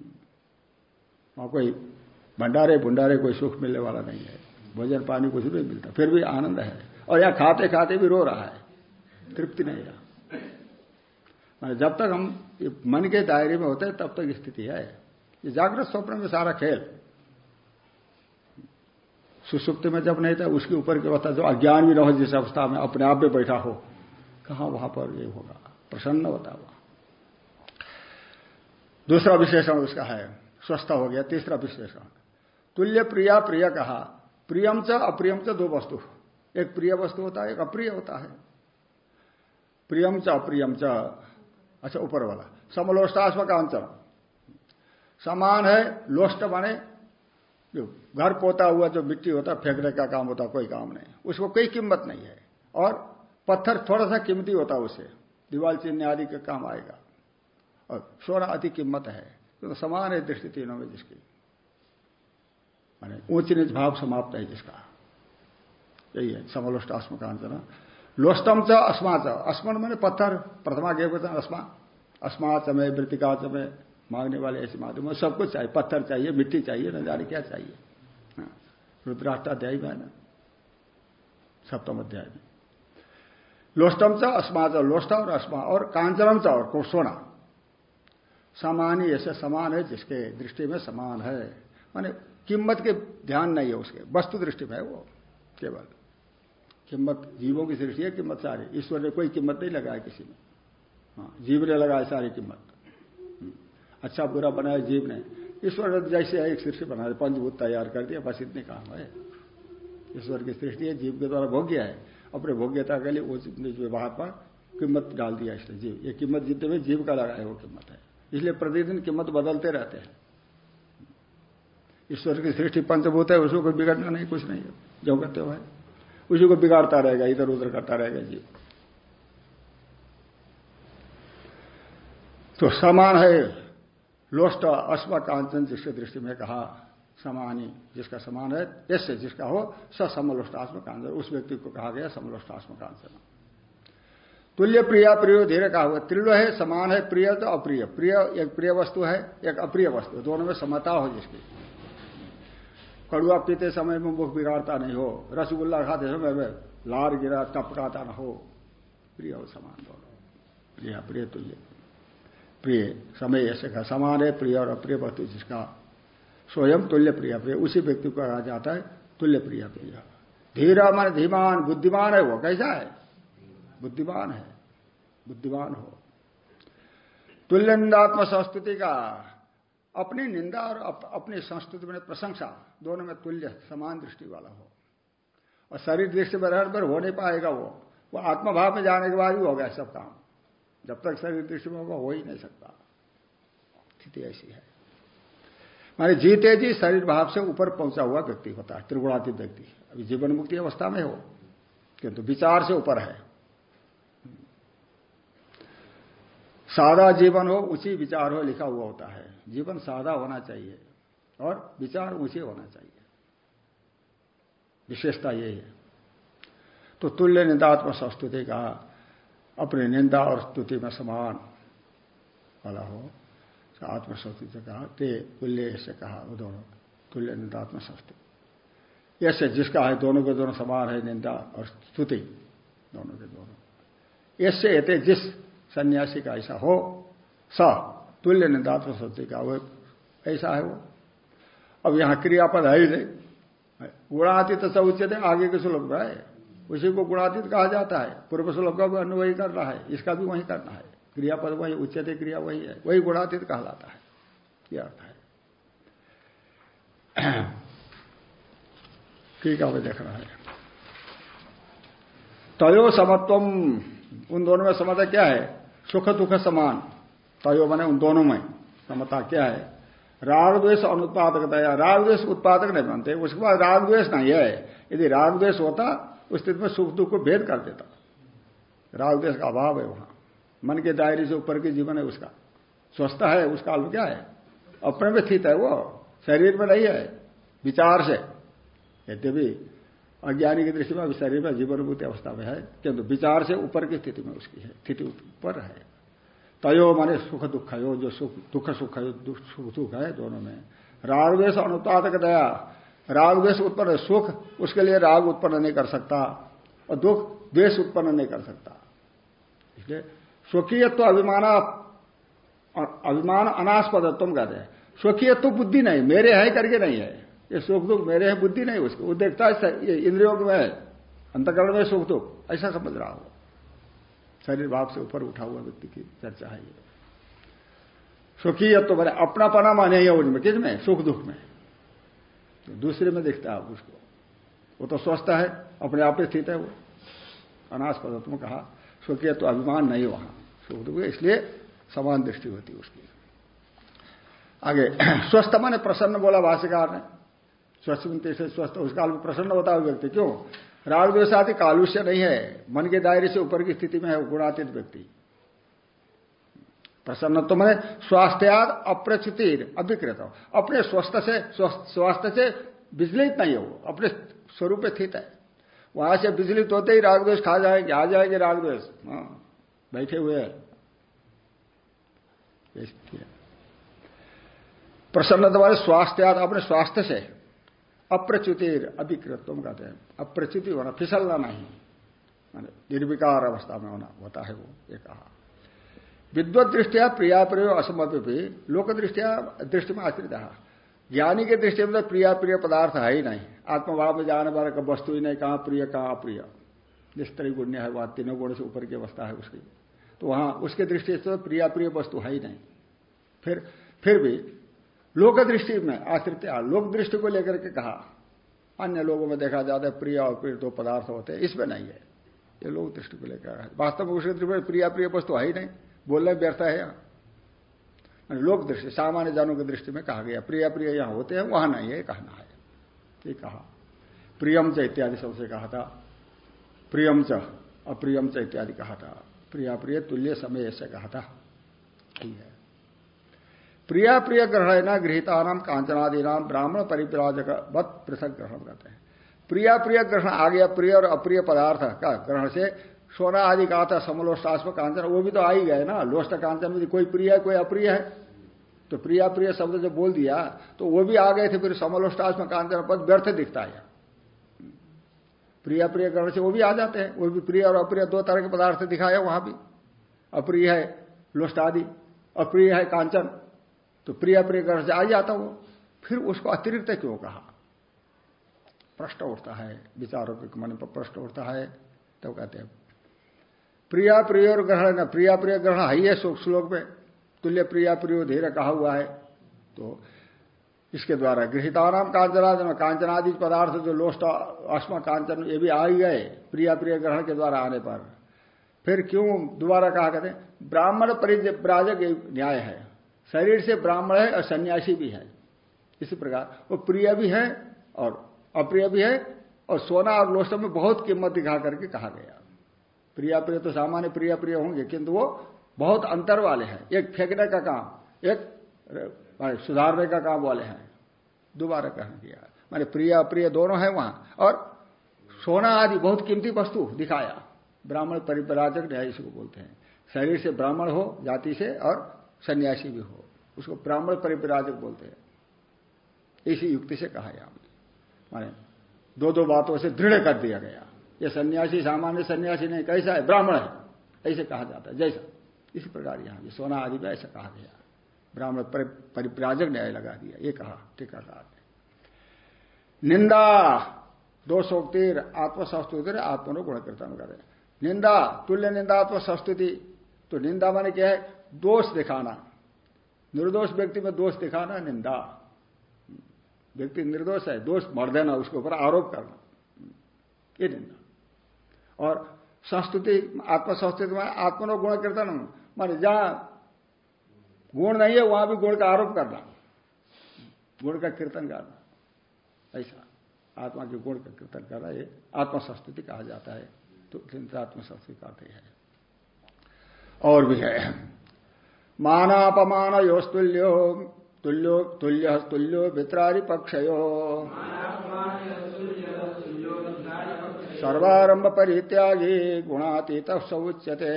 वहाँ कोई भंडारे भुंडारे कोई सुख मिलने वाला नहीं है। भोजन पानी कुछ भी मिलता, फिर भी आनंद है। और यहाँ खाते खाते भी रो रहा है। तृप्ति नहीं रहा जब तक हम मन के दायरे में होते हैं, तब तक स्थिति है। ये जागृत स्वप्न में सारा खेल। सुसुप्ति में जब नहीं था, उसके ऊपर की अवस्था, जो अज्ञान भी न हो जिस अवस्था में अपने आप में बैठा हो, कहा वहाँ पर ये होगा? प्रसन्न होता हुआ। दूसरा विशेषण उसका है, स्वस्थ हो गया, तीसरा विशेषण। तुल्य प्रिया, प्रिय कहा, प्रियम च अप्रियम च दो वस्तु। एक प्रिय वस्तु होता है, एक अप्रिय होता है। प्रियम च अप्रियम च अच्छा ऊपर वाला। समलोष्टाश्म कांचन समान है, लोष्ट बने जो घर पोता हुआ, जो मिट्टी होता, फेंकने का काम होता, कोई काम नहीं। उसको कोई कीमत नहीं है। और पत्थर थोड़ा सा कीमती होता उसे। दीवार चिन्ह आदि का काम आएगा। और सोना अति कीमत है। तो समान है दृष्टि तीनों में जिसकी। माने ऊंच नीच भाव समाप्त है जिसका। यही है समलोष्टास्म कांचना लोष्टम च अस्मा च। अस्मन मैंने पत्थर। प्रथमा के अस्मा। अस्मा चमे वृतिका चमे मांगने वाले ऐसे माध्यम सब कुछ चाहिए। पत्थर चाहिए मिट्टी चाहिए न जाने क्या चाहिए? हाँ, रुद्राष्टाध्यायी में है ना? सप्तम अध्याय में। लोष्टम च अस्मा च लोष्टा और अस्मा और कांचनम च और सोना समान ही ऐसे समान है जिसके दृष्टि में समान है। माने कीमत के ध्यान नहीं है उसके। वस्तु दृष्टि में है वो केवल। कीमत जीवों की दृष्टि है कीमत सारी। ईश्वर ने कोई कीमत नहीं लगाया किसी में। हाँ जीव ने लगाया सारी कीमत अच्छा बुरा बनाया जीव ने। ईश्वर ने जैसे है एक सृष्टि बना पंचभूत तैयार कर दिया, बस इतने काम है। ईश्वर की सृष्टि है, जीव के द्वारा भोग्य है। अपने भोग्यता के लिए वो व्यवहार पर कीमत डाल दिया इसने जीव। ये कीमत जितने में जीव का लगाया वो कीमत है। इसलिए प्रतिदिन कीमत बदलते रहते हैं। ईश्वर की सृष्टि पंचभूत है, उसको कोई बिगड़ना नहीं, कुछ नहीं है। जो करते हुए उसी को बिगाड़ता रहेगा, इधर उधर करता रहेगा जीव। तो समान है। लोष्ट अश्व कांचन जिसके दृष्टि में कहा, समानी जिसका समान है, ऐसे जिसका हो स समलोष्टात्म कांचन उस व्यक्ति को कहा गया समलोष्टात्म कांचन तुल्य प्रिया प्रियो धीरे कहा हुआ त्रिलो है, समान है, प्रिय तो अप्रिय। प्रिय एक प्रिय वस्तु है, एक अप्रिय वस्तु, दोनों में समता हो जिसकी। कड़ुआ पीते समय में मुख बिगाड़ता नहीं हो रसगुल्ला खाते समय में लार गिरा, टपकाता न हो। प्रिय और समान दोनों। प्रिय प्रिय तुल्य। प्रिय समय ऐसे का समान है प्रिय और अप्रिय वस्तु जिसका स्वयं तुल्य प्रिय प्रिय उसी व्यक्ति को कहा जाता है तुल्य प्रिय प्रिय धीरा मन धीमान बुद्धिमान है वो कैसा है? बुद्धिमान है बुद्धिमान हो। तुल्य निंदात्म संस्कृति का अपनी निंदा और अप, अपनी संस्कृति में प्रशंसा दोनों में तुल्य समान दृष्टि वाला हो। और शरीर दृष्टि रहने पर हो नहीं पाएगा वो। वो आत्मभाव में जाने के बाद ही होगा सब काम। जब तक शरीर दृष्टि में होगा हो ही नहीं सकता। स्थिति ऐसी है। माने जीते जी शरीर भाव से ऊपर पहुँचा हुआ व्यक्ति होता है, त्रिगुणातीत व्यक्ति। अभी जीवन मुक्ति अवस्था में हो, किंतु विचार से ऊपर है। सादा जीवन हो ऊँची विचार हो लिखा हुआ होता है। जीवन सादा होना चाहिए और विचार ऊँचे होना चाहिए। विशेषता यही है। तो तुल्य निंदात्म संस्तुति कहा अपनी निंदा और स्तुति में समान। वाला हो। आत्मस्तुति से कहा, ते तुल्य ऐसे कहा, वो दोनों। तुल्य निंदा संस्तुति ऐसे जिसका है, दोनों के दोनों समान है, निंदा और स्तुति। दोनों के दोनों। ऐसे एते जिस सन्यासी का ऐसा हो, स, तुल्य निंदात्म सत्य का, वो ऐसा है वो। अब यहाँ क्रियापद है ही नहीं। गुणातीत तो उच्चते, आगे के श्लोक में है। उसी को गुणातीत कहा जाता है। पूर्व श्लोक का भी अन्न वही कर रहा है, इसका भी वही करना है। क्रियापद वही, उच्चते क्रिया वही है, वही गुणातीत कहलाता है। यह अर्थ है। ठीक है देख रहा है। तयो समत्वम, उन दोनों में समता क्या है? सुख दुख समान। तयो बने उन दोनों में समता क्या है? राग द्वेष अनुत्पादकता या राग द्वेष उत्पादक नहीं बनते उसके बाद राग द्वेष नहीं है। यदि राग द्वेष होता उस स्थिति में सुख दुख को भेद कर देता। राग द्वेष का अभाव है वहाँ। मन के दायरे से ऊपर के जीवन है उसका। स्वस्थ है, उसका अल्प क्या है? अपने में स्थित है वो। शरीर में नहीं है। विचार से। यद्यपि अज्ञानी की दृष्टि में शरीर में जीवन अवस्था में है, किंतु विचार से ऊपर की स्थिति में उसकी है। स्थिति ऊपर है। तयो माने सुख दुख यो जो सुख, दुख सुख सुख दुख है दोनों में। रागवेश अनुत्पादक दया। रागवेश उत्पन्न, सुख उसके लिए राग उत्पन्न नहीं कर सकता और दुख द्वेष उत्पन्न नहीं कर सकता। इसलिए स्वकीयत्व तो अभिमान अभिमान अनास्पदत्व कहते हैं। स्वकीयत्व तो बुद्धि नहीं, मेरे है करके नहीं है। ये सुख दुख मेरे है, बुद्धि नहीं उसको। वो देखता है, ये इंद्रियों में है। अंतकरण में सुख दुख, ऐसा समझ रहा हो। शरीर भाव से ऊपर उठा हुआ व्यक्ति की चर्चा है ये। सुखी तो मैंने अपनापना माने उनमें, किसमें? सुख दुख में। दूसरे में दिखता है उसको। वो तो स्वस्थ है, अपने आप में स्थित है वो। अनाश पदार्थ कहा सुखी तो अभिमान नहीं वहाँ। सुख दुख इसलिए समान दृष्टि होती उसकी। आगे, स्वस्थ माने प्रसन्न बोला भाष्यकार ने। स्वस्थ से स्वस्थ, उस काल में प्रसन्न होता है व्यक्ति। क्यों? राग द्वेषादि कालुष्य नहीं है। मन के दायरे से ऊपर की स्थिति में है गुणातीत व्यक्ति। प्रसन्न तो मैंने स्वास्थ्याद अप्रचितिर, अभिकृत अपने स्वस्थ से स्वास्थ्य से विचलित नहीं हो, अपने स्वरूप स्थित है। वहाँ से विचलित होते ही रागद्वेश खा जाएँगे, आ जाएँगे रागद्वेश हाँ बैठे हुए हैं। प्रसन्न तुम्हारे स्वास्थ्य अपने स्वास्थ्य से। अप्रच्युतिर अभिकृतम कहते हैं। अप्रच्युति होना, फिसलना नहीं। निर्विकार अवस्था में होना, होता है वो, ये कहा। विद्वत दृष्टिया प्रिया प्रिय असमर्थ भी लोक दृष्टिया दृष्टि में आश्रित ज्ञानी के दृष्टि में तो प्रिया प्रिय पदार्थ है ही नहीं। आत्मभाव में जाने वाले का वस्तु ही नहीं, कहाँ प्रिय, कहाँ अप्रिय। निस्तरी गुण्य है, वह तीनों गुण से ऊपर की अवस्था है उसकी। तो वहाँ उसके दृष्टि से प्रिया प्रिय वस्तु है ही नहीं। फिर फिर भी लोक दृष्टि में आश्रित लोक दृष्टि को लेकर के कहा, अन्य लोगों में देखा जाता है प्रिय और प्रिय दो पदार्थ होते हैं, इसमें नहीं है। ये लोक दृष्टि को लेकर वास्तव में उसके दृष्टि में प्रिया प्रिय वस्तु है ही नहीं। बोलना व्यर्थ है लोक दृष्टि, सामान्य जनों की दृष्टि में कहा गया, प्रिय प्रिय यहाँ होते हैं, वहाँ नहीं है कहना है। ये कहा। प्रियम च इत्यादि सबसे कहा था। प्रियम च, अप्रियम च इत्यादि कहा था। प्रिया, प्रिय, तुल्य समय ऐसे कहा था। ठीक है। प्रिया, प्रिय ग्रहण न गृहिता नाम कांचनादि नाम ब्राह्मण परिप्राजक वत पृथक ग्रहण करते हैं। प्रिया, प्रिय ग्रहण आ गया प्रिय और अप्रिय पदार्थ का ग्रहण से सोना आदि कहा था समलोष्टास्म कांचन, वो भी तो आ ही गए ना। लोष्ट कांचन में कोई प्रिय है, कोई अप्रिय है? तो प्रिया प्रिय शब्द जब बोल दिया तो वो भी आ गए थे, फिर समलोष्टास्म कांचन पद व्यर्थ दिखता है। प्रिया प्रिय ग्रहण से वो भी आ जाते हैं, वो भी प्रिय और अप्रिय, दो तरह के पदार्थ दिखाया वहाँ भी। अप्रिय है लोष्ट आदि अप्रिय है कांचन तो प्रिय प्रिय ग्रहण से आ जाता वो। फिर उसको अतिरिक्त क्यों कहा? प्रश्न उठता है, विचारों के मन पर प्रश्न उठता है तो कहते हैं प्रिया प्रिय ग्रहण न प्रिया प्रिय ग्रहण है ही श्लोक में। तुल्य प्रिया प्रियो धीरे कहा हुआ है। तो इसके द्वारा गृहितानाम कांचनादि कांचनादि पदार्थ जो लोष्ट अश्म कांचन, ये भी आ ही गए प्रिया प्रिय ग्रहण के द्वारा आने पर। फिर क्यों दोबारा कहा कहते ब्राह्मण परिव्राजक न्याय है। शरीर से ब्राह्मण है और सन्यासी भी है। इसी प्रकार, वो प्रिय भी है और अप्रिय भी है और सोना और लोष्ट में बहुत कीमत दिखा करके कहा गया। प्रिया प्रिय तो सामान्य प्रिया प्रिय होंगे, किंतु वो बहुत अंतर वाले हैं। एक फेंकने का काम, एक सुधारने का काम वाले हैं। दोबारा कहना दिया। माने प्रिय अप्रिय दोनों है वहाँ। और सोना आदि बहुत कीमती वस्तु दिखाया। ब्राह्मण परिपराजक न्याय इसको बोलते हैं। शरीर से ब्राह्मण हो, जाति से और सन्यासी भी हो। उसको ब्राह्मण परिपराजक बोलते हैं। इसी युक्ति से कहा यहाँ। माने दो दो बातों से दृढ़ कर दिया गया। ये सन्यासी, सामान्य सन्यासी नहीं, कैसा है? ब्राह्मण है। ऐसे कहा जाता है, जैसा। इसी प्रकार यहाँ सोना आदि में ऐसा कहा गया। ब्राह्मण परिप्राजक न्याय लगा दिया। ये कहा टीकाकार ने निंदा दो दोषोक्तिर आत्मसंस्तुति आत्मनो गुण कीर्तन करे। निंदा, तुल्य निंदा, आत्मसंस्तुति। तो निंदा माने क्या है? दोष दिखाना। निर्दोष व्यक्ति में दोष दिखाना निंदा। व्यक्ति निर्दोष है, दोष मर देना, उसके ऊपर आरोप करना। ये निंदा। और संस्तुति, आत्मसंस्तुति में आत्मनो गुण कीर्तन माने जहाँ गुण नहीं है, वहाँ भी गुण का आरोप करना। गुण का कीर्तन करना। ऐसा। आत्मा के गुण का कीर्तन करना, ये आत्मसंस्तुति कहा जाता है। तो चिंता आत्मसंस्तुति कहते हैं। और भी है। मानापमान योस्तुल्यो, तुल्यो तुल्य तुल्यो भित्रारि पक्षयो सर्वारंभ परित्यागी गुणातीत सौच्यते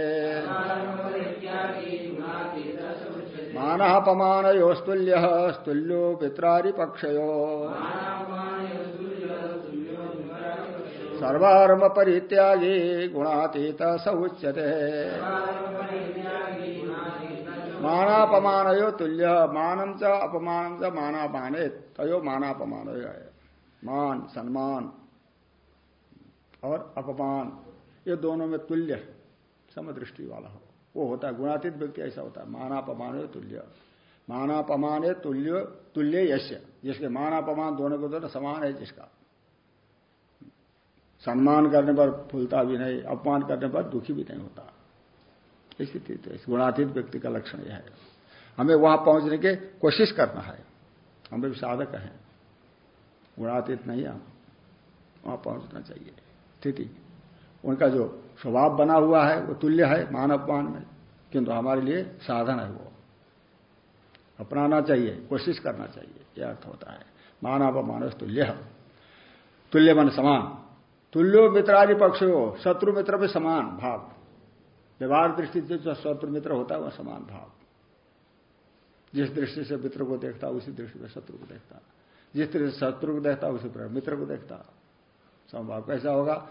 मान पमानयोस्तुल्य स्तुल्यो पित्रारिपक्षयो सर्वारंभ परित्यागी गुणातीत सौच्यते मानापमानयो तुल्य मानम च अपमानम च मानापाने, तयो मानापमान मान सम्मान और अपमान, ये दोनों में तुल्य समदृष्टि वाला हो। वो होता है गुणातीत व्यक्ति ऐसा होता है मानापमान तुल्य। मानापमान तुल्य तुल्य यश्य जिसके मानापमान दोनों को दोनों समान है जिसका। सम्मान करने पर फूलता भी नहीं, अपमान करने पर दुखी भी नहीं होता। स्थिति इस गुणातीत व्यक्ति का लक्षण यह है। हमें वहाँ पहुँचने की कोशिश करना है। हमें भी साधक हैं। गुणातीत नहीं हम। वहाँ पहुँचना चाहिए। स्थिति। उनका जो स्वभाव बना हुआ है, वो तुल्य है मान अपमान में। किंतु हमारे लिए साधन है वो। अपनाना चाहिए, कोशिश करना चाहिए यह अर्थ होता है। मानव मानस तुल्य तुल्य मन समान। तुल्यो मित्रादि पक्ष हो शत्रु मित्र में समान भाव। व्यवहार दृष्टि से जो शत्रु मित्र होता है वह समान भाव। जिस दृष्टि से मित्र को देखता, उसी दृष्टि में शत्रु को देखता। जिस दृष्टि से शत्रु को देखता, उसी मित्र को देखता। समभाव कैसा होगा,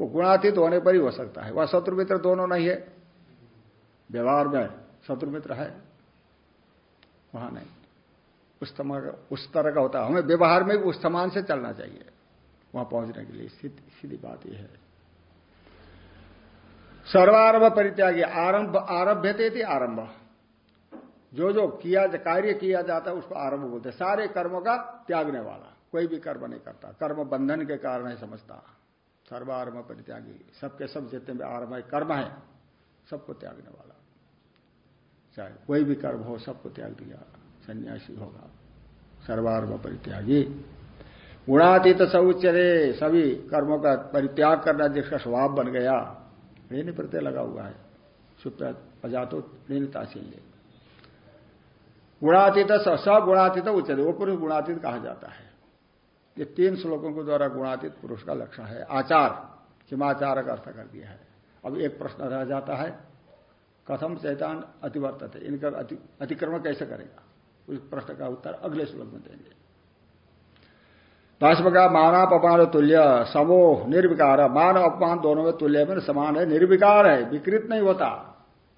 वो गुणातीत होने पर ही हो सकता है। वह शत्रु मित्र दोनों नहीं है। व्यवहार में शत्रु मित्र है। वहाँ नहीं। उस उस तरह का होता है। हमें व्यवहार में उस समान से चलना चाहिए, वहाँ पहुँचने के लिए। सीधी बात यह है। सर्वारंभ परित्यागी, आरंभ आरभ्य थे आरंभ। जो जो किया, कार्य किया जाता है, उसको आरंभ बोलते सारे कर्मों का त्यागने वाला। कोई भी कर्म नहीं करता। कर्म बंधन के कारण है समझता। सर्वारंभ परित्यागी। सबके सब जितने भी आरंभ है कर्म है, सबको त्यागने वाला। चाहे कोई भी कर्म हो, सबको त्याग दिया, सन्यासी होगा। सर्वारंभ परित्यागी। गुणातीत सौच्चरे सभी कर्मों का परित्याग करना जिसका स्वभाव बन गया, ऋण प्रत्यय लगा हुआ है। सुप्र अजातो ऋणताशील गुणातीत सगुणातीत उच्चते, वो पुरुष गुणातीत कहा जाता है। ये तीन श्लोकों के द्वारा गुणातीत पुरुष का लक्षण है। आचार, हिमाचार का अर्थ कर दिया है। अब एक प्रश्न रह जाता है, कथम चैतान अतिवर्त है इनका अतिक्रमण कैसे करेगा? उस प्रश्न का उत्तर अगले श्लोक में देंगे। भाष्म का मानापमान तुल्य, समोह निर्विकार। मान अपमान दोनों में तुल्य में समान है, निर्विकार है, विकृत नहीं होता।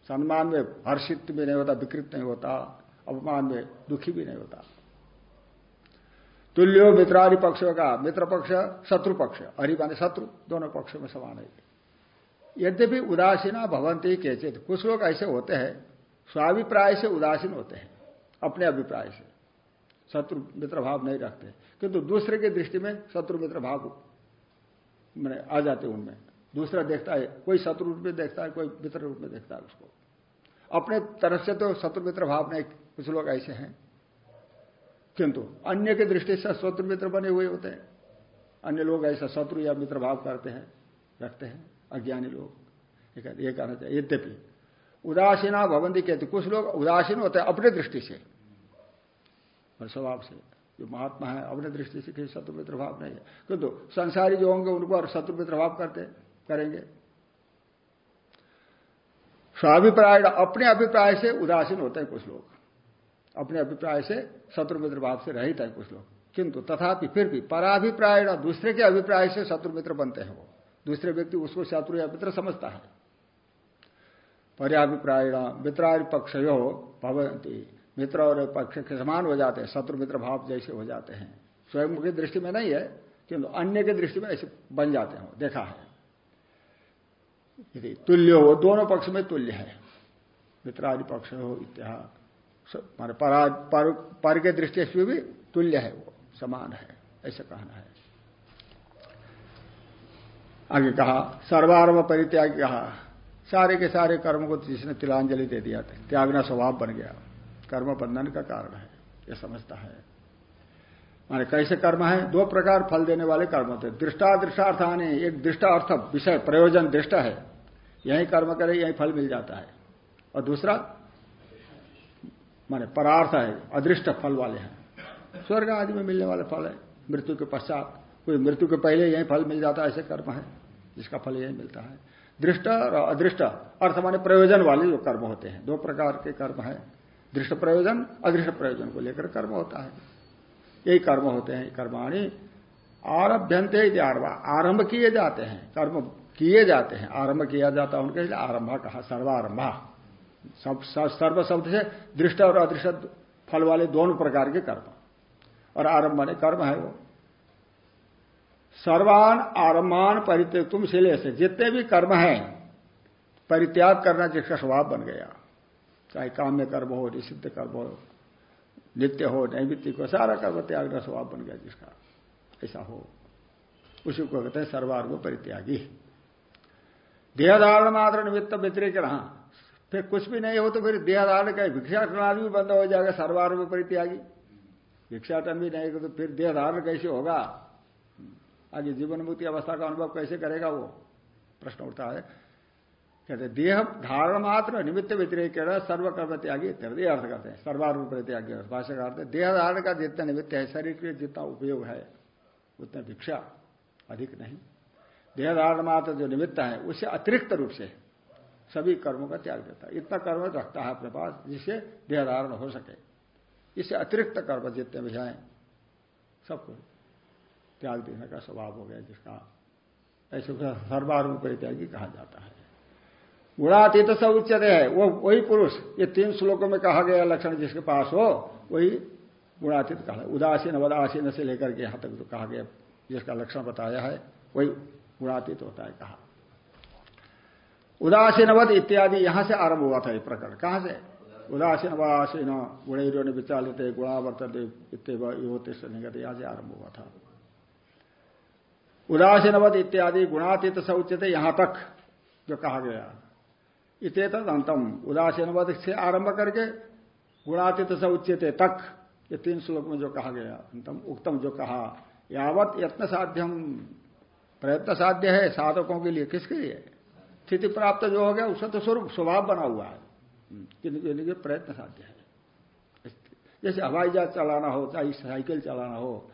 सम्मान में हर्षित भी नहीं होता, विकृत नहीं होता। अपमान में दुखी भी नहीं होता। तुल्यो मित्रादि पक्षों का मित्र पक्ष, शत्रु पक्ष हरि माने शत्रु, दोनों पक्षों में समान है। यद्यपि उदासीना भवंती केचित, कुछ लोग ऐसे होते हैं, स्वाभिप्राय से उदासीन होते हैं, अपने अभिप्राय से। शत्रु मित्र भाव नहीं रखते। किंतु दूसरे की दृष्टि में शत्रु मित्र भाव मैंने आ जाते उनमें। दूसरा देखता है, कोई शत्रु रूप में देखता है, कोई मित्र रूप में देखता है उसको। अपने तरफ़ से तो शत्रु मित्र भाव नहीं, कुछ लोग ऐसे हैं। किंतु अन्य की दृष्टि से शत्रु मित्र बने हुए होते हैं। अन्य लोग ऐसा शत्रु या मित्र भाव करते हैं, रखते हैं, अज्ञानी लोग। ये कहना चाहिए, यद्यपि उदासीना भवंती कहते, कुछ लोग उदासीन होते हैं अपने दृष्टि से। और स्वभाव से, जो महात्मा है, अपने दृष्टि से किसी शत्रु मित्र भाव नहीं है। किंतु संसारी जो होंगे, उनको और शत्रु मित्र भाव करते, करेंगे। स्वाभिप्राय, अपने अभिप्राय से उदासीन होते हैं कुछ लोग। अपने अभिप्राय से शत्रु मित्र भाव से रहित है कुछ लोग। किंतु तथापि फिर भी पराभिप्राय दूसरे के अभिप्राय से शत्रु मित्र बनते हैं वो। दूसरे व्यक्ति उसको शत्रु या मित्र समझता है। पर्याभिप्राय मित्रादि पक्ष भवंती मित्र और पक्ष के समान हो जाते हैं शत्रु मित्र भाव जैसे हो जाते हैं। स्वयं की दृष्टि में नहीं है, किंतु अन्य की दृष्टि में ऐसे बन जाते हैं देखा है। तुल्य हो, दोनों पक्ष में तुल्य है। मित्रादि पक्ष हो इत्यादि मान पर, पर के दृष्टि से भी तुल्य है वो समान है ऐसा कहना है। आगे कहा सर्वारंभ परित्याग कहा सारे के सारे कर्म को जिसने तिलांजलि दे दिया था त्यागना स्वभाव बन गया। कर्म बंधन का कारण है यह समझता है। माने कैसे कर्म है? दो प्रकार फल देने वाले कर्म होते दृष्टा दृष्टार्थ आने एक दृष्टा अर्थ विषय प्रयोजन दृष्ट है। यही कर्म करे यही फल मिल जाता है। और दूसरा माने परार्थ है, अदृष्ट फल वाले हैं। स्वर्ग आदि में मिलने वाले फल है। मृत्यु के पश्चात कोई मृत्यु के पहले यही फल मिल जाता है, ऐसे कर्म है, जिसका फल यही मिलता है। दृष्ट और अदृष्ट, अर्थ माने प्रयोजन वाले जो कर्म होते हैं। दो प्रकार के कर्म है। दृष्ट प्रयोजन, अदृष्ट प्रयोजन को लेकर कर्म होता है। यही कर्म होते हैं, कर्माणी। आरभ्यंते आरंभ किए जाते हैं, कर्म किए जाते हैं। आरंभ किया जाता है उनके लिए आरंभा कहा, सर्वारंभा। सर्व शब्द से दृष्ट और अदृष्ट फल वाले दोनों प्रकार के कर्म। और आरंभ ने कर्म है वो। सर्वान आरमान परित्याग तुम शिले से जितने भी कर्म हैं, परित्याग करना जिसका स्वभाव बन गया। चाहे काम्य कर्म हो, निषिद्ध कर्म हो, नित्य हो, नैमित्तिक हो, सारा कर्म त्याग का स्वभाव बन गया जिसका। ऐसा हो। उसी को कहते हैं सर्वार्ग परित्यागी। देहधारण मात्र निमित्त व्यतिरिक रहा। फिर कुछ भी नहीं हो तो फिर देहधारण का भिक्षाटन भी बंद हो जाएगा सर्वार्ग परित्यागी। भिक्षाटन भी नहीं हो तो फिर देहधारण कैसे होगा? आगे जीवन मुक्ति अवस्था का अनुभव कैसे करेगा वो? प्रश्न उठता है। कहते, देह धारण मात्र, निमित्त व्यतिरेक सर्वकर्म त्यागी ये अर्थ करते हैं। सर्वारूप त्यागी भाषा का अर्थ देह धारण का जितना निमित्त है, शरीर के जितना उपयोग है, उतना भिक्षा अधिक नहीं। देह धारण मात्र जो निमित्त है उससे अतिरिक्त रूप से सभी कर्मों का त्याग देता है। इतना कर्म रखता है अपने पास, जिससे देह धारण हो सके। इससे अतिरिक्त कर्म जितने भी हैं सबको त्याग देने का स्वभाव हो गया जिसका। ऐसे सर्वारूप त्यागी कहा जाता है। गुणातीत सब उच्चते है, वो वही पुरुष, ये तीन श्लोकों में कहा गया लक्षण जिसके पास हो, वही गुणातीत कहा। उदासीन वदासीन से लेकर के यहाँ तक जो कहा गया, जिसका लक्षण बताया है, वही गुणातीत होता है कहा। उदासीनवद इत्यादि यहाँ से आरंभ हुआ था ये प्रकरण। कहाँ से? उदासीन वासीन गुणैरो ने विचालित गुणावर्तन होते यहाँ से आरंभ हुआ था। उदासीनवद इत्यादि गुणातीत सौचित यहाँ तक जो कहा गया। इत अंतम। उदासीनवद से आरंभ करके गुणातीत सौचित तक ये तीन श्लोक में जो कहा गया, अंतम उक्तम जो कहा, यावत यत्न साध्यम। प्रयत्न साध्य है साधकों के लिए किसके लिए? स्थिति प्राप्त जो हो गया उसका तो स्वरूप, स्वभाव बना हुआ है। किन्हीं लिए प्रयत्न साध्य है। जैसे हवाई जहाज़ चलाना हो, चाहे साइकिल चलाना हो,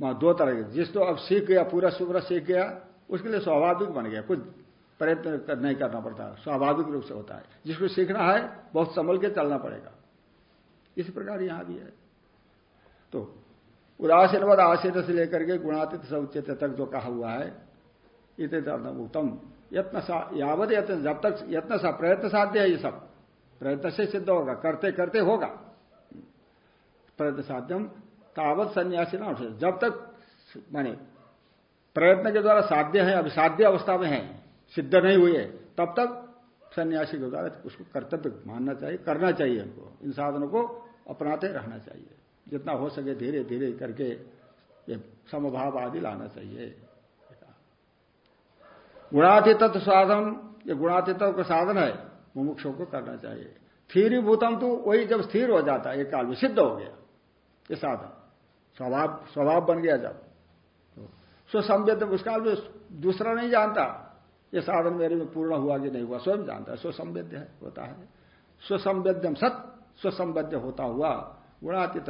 वहाँ दो तरह के, जिस तो अब सीख गया, पूरा सुबह सीख गया, उसके लिए स्वाभाविक बन गया। कुछ प्रयत्न नहीं करना पड़ता, स्वाभाविक रूप से होता है। जिसको सीखना है, बहुत संभल के चलना पड़ेगा। इस प्रकार यहाँ भी है। तो उदासीनवद आशीन से लेकर के गुणातीत सौचित तक जो कहा हुआ है इतने उत्तम यत्न यावत यत्न, जब तक यत्न सा, प्रयत्न साध्य है ये सब। प्रयत्न से सिद्ध होगा, करते करते होगा। प्रयत्न साध्यम तावत सन्यासी ना उठे जब तक माने प्रयत्न के द्वारा साध्य है अभी साध्य अवस्था में है, सिद्ध नहीं हुए तब तक सन्यासी के द्वारा उसको कर्तव्य मानना चाहिए, करना चाहिए उनको इन साधनों को अपनाते रहना चाहिए। जितना हो सके धीरे धीरे करके ये समभाव आदि लाना चाहिए। गुणातीत साधन ये गुणातीत का साधन है, मुमुक्षों को करना चाहिए। थीरी भूतम तो वही जब स्थिर हो जाता है एक काल में सिद्ध हो गया, ये साधन। स्वभाव स्वभाव बन गया जब। तो स्वसंवेद्य उस काल में दूसरा नहीं जानता, ये साधन मेरे में पूर्ण हुआ कि नहीं हुआ, स्वयं जानता है, स्वसंवेद्य है, होता है। स्वसंवेद्यम सत, स्वसंवेद्य होता हुआ गुणातीत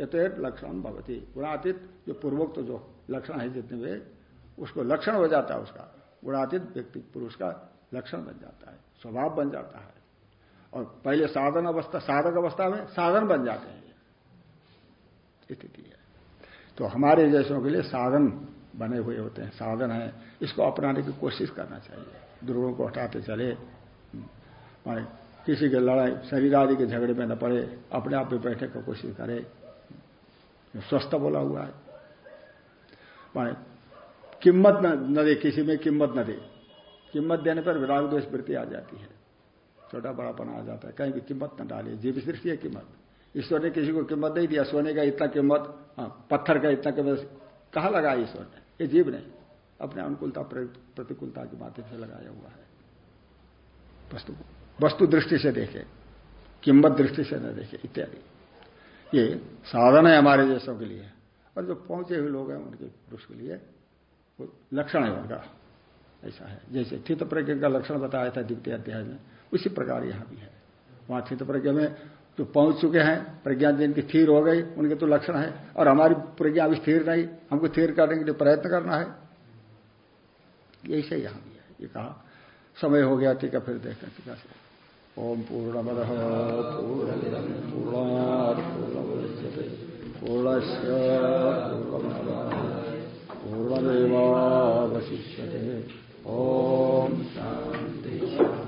यथेट लक्षण भवती। गुणातीत जो पूर्वोक्त जो लक्षण है जितने वे उसको लक्षण हो जाता है उसका। गुणातीत व्यक्ति पुरुष का लक्षण बन जाता है, स्वभाव बन जाता है। और पहले साधन अवस्था, साधक अवस्था में साधन बन जाते हैं। स्थिति है। तो हमारे जैसों के लिए साधन बने हुए होते हैं, साधन है। इसको अपनाने की कोशिश करना चाहिए। दुर्गों को हटाते चले। माने किसी के लड़ाई, शरीर आदि के झगड़े में न पड़े, अपने आप में बैठे की कोशिश करे। स्वस्थ बोला हुआ है। माने किम्मत न दे किसी में किम्मत न दे। किम्मत देने पर विराग दोष वृत्ति आ जाती है। छोटा बड़ापन आ जाता है। कहीं भी किम्मत न डालिए। जीव सृष्टि है कीमत ईश्वर ने किसी को कीमत नहीं दिया। सोने का इतना कीमत हाँ, पत्थर का इतना कीमत कहा लगा ईश्वर ने? ये जीव ने अपने अनुकूलता प्रतिकूलता के माध्यम से लगाया हुआ है। वस्तु वस्तु दृष्टि से देखे। किम्मत दृष्टि से न देखे इत्यादि। ये साधन है हमारे जैसों के लिए। और जो पहुँचे हुए लोग हैं उनके पुरुष के लिए लक्षण है उनका। ऐसा है। जैसे थित प्रज्ञा का लक्षण बताया था द्वितीय अध्याय में, उसी प्रकार यहाँ भी है। वहाँ थित प्रज्ञा में जो पहुँच चुके हैं, प्रज्ञा जिनकी स्थिर हो गई उनके तो लक्षण है। और हमारी प्रज्ञा अभी स्थिर नहीं, हमको स्थिर करने के लिए प्रयत्न करना है। ऐसे यहाँ भी है। ये कहा, समय हो गया है, फिर देखते टीका से ओम पूर्ण पूर्ण पूर्ण पूर्ण सर्वमेवावशिष्यते ॐ शान्ति।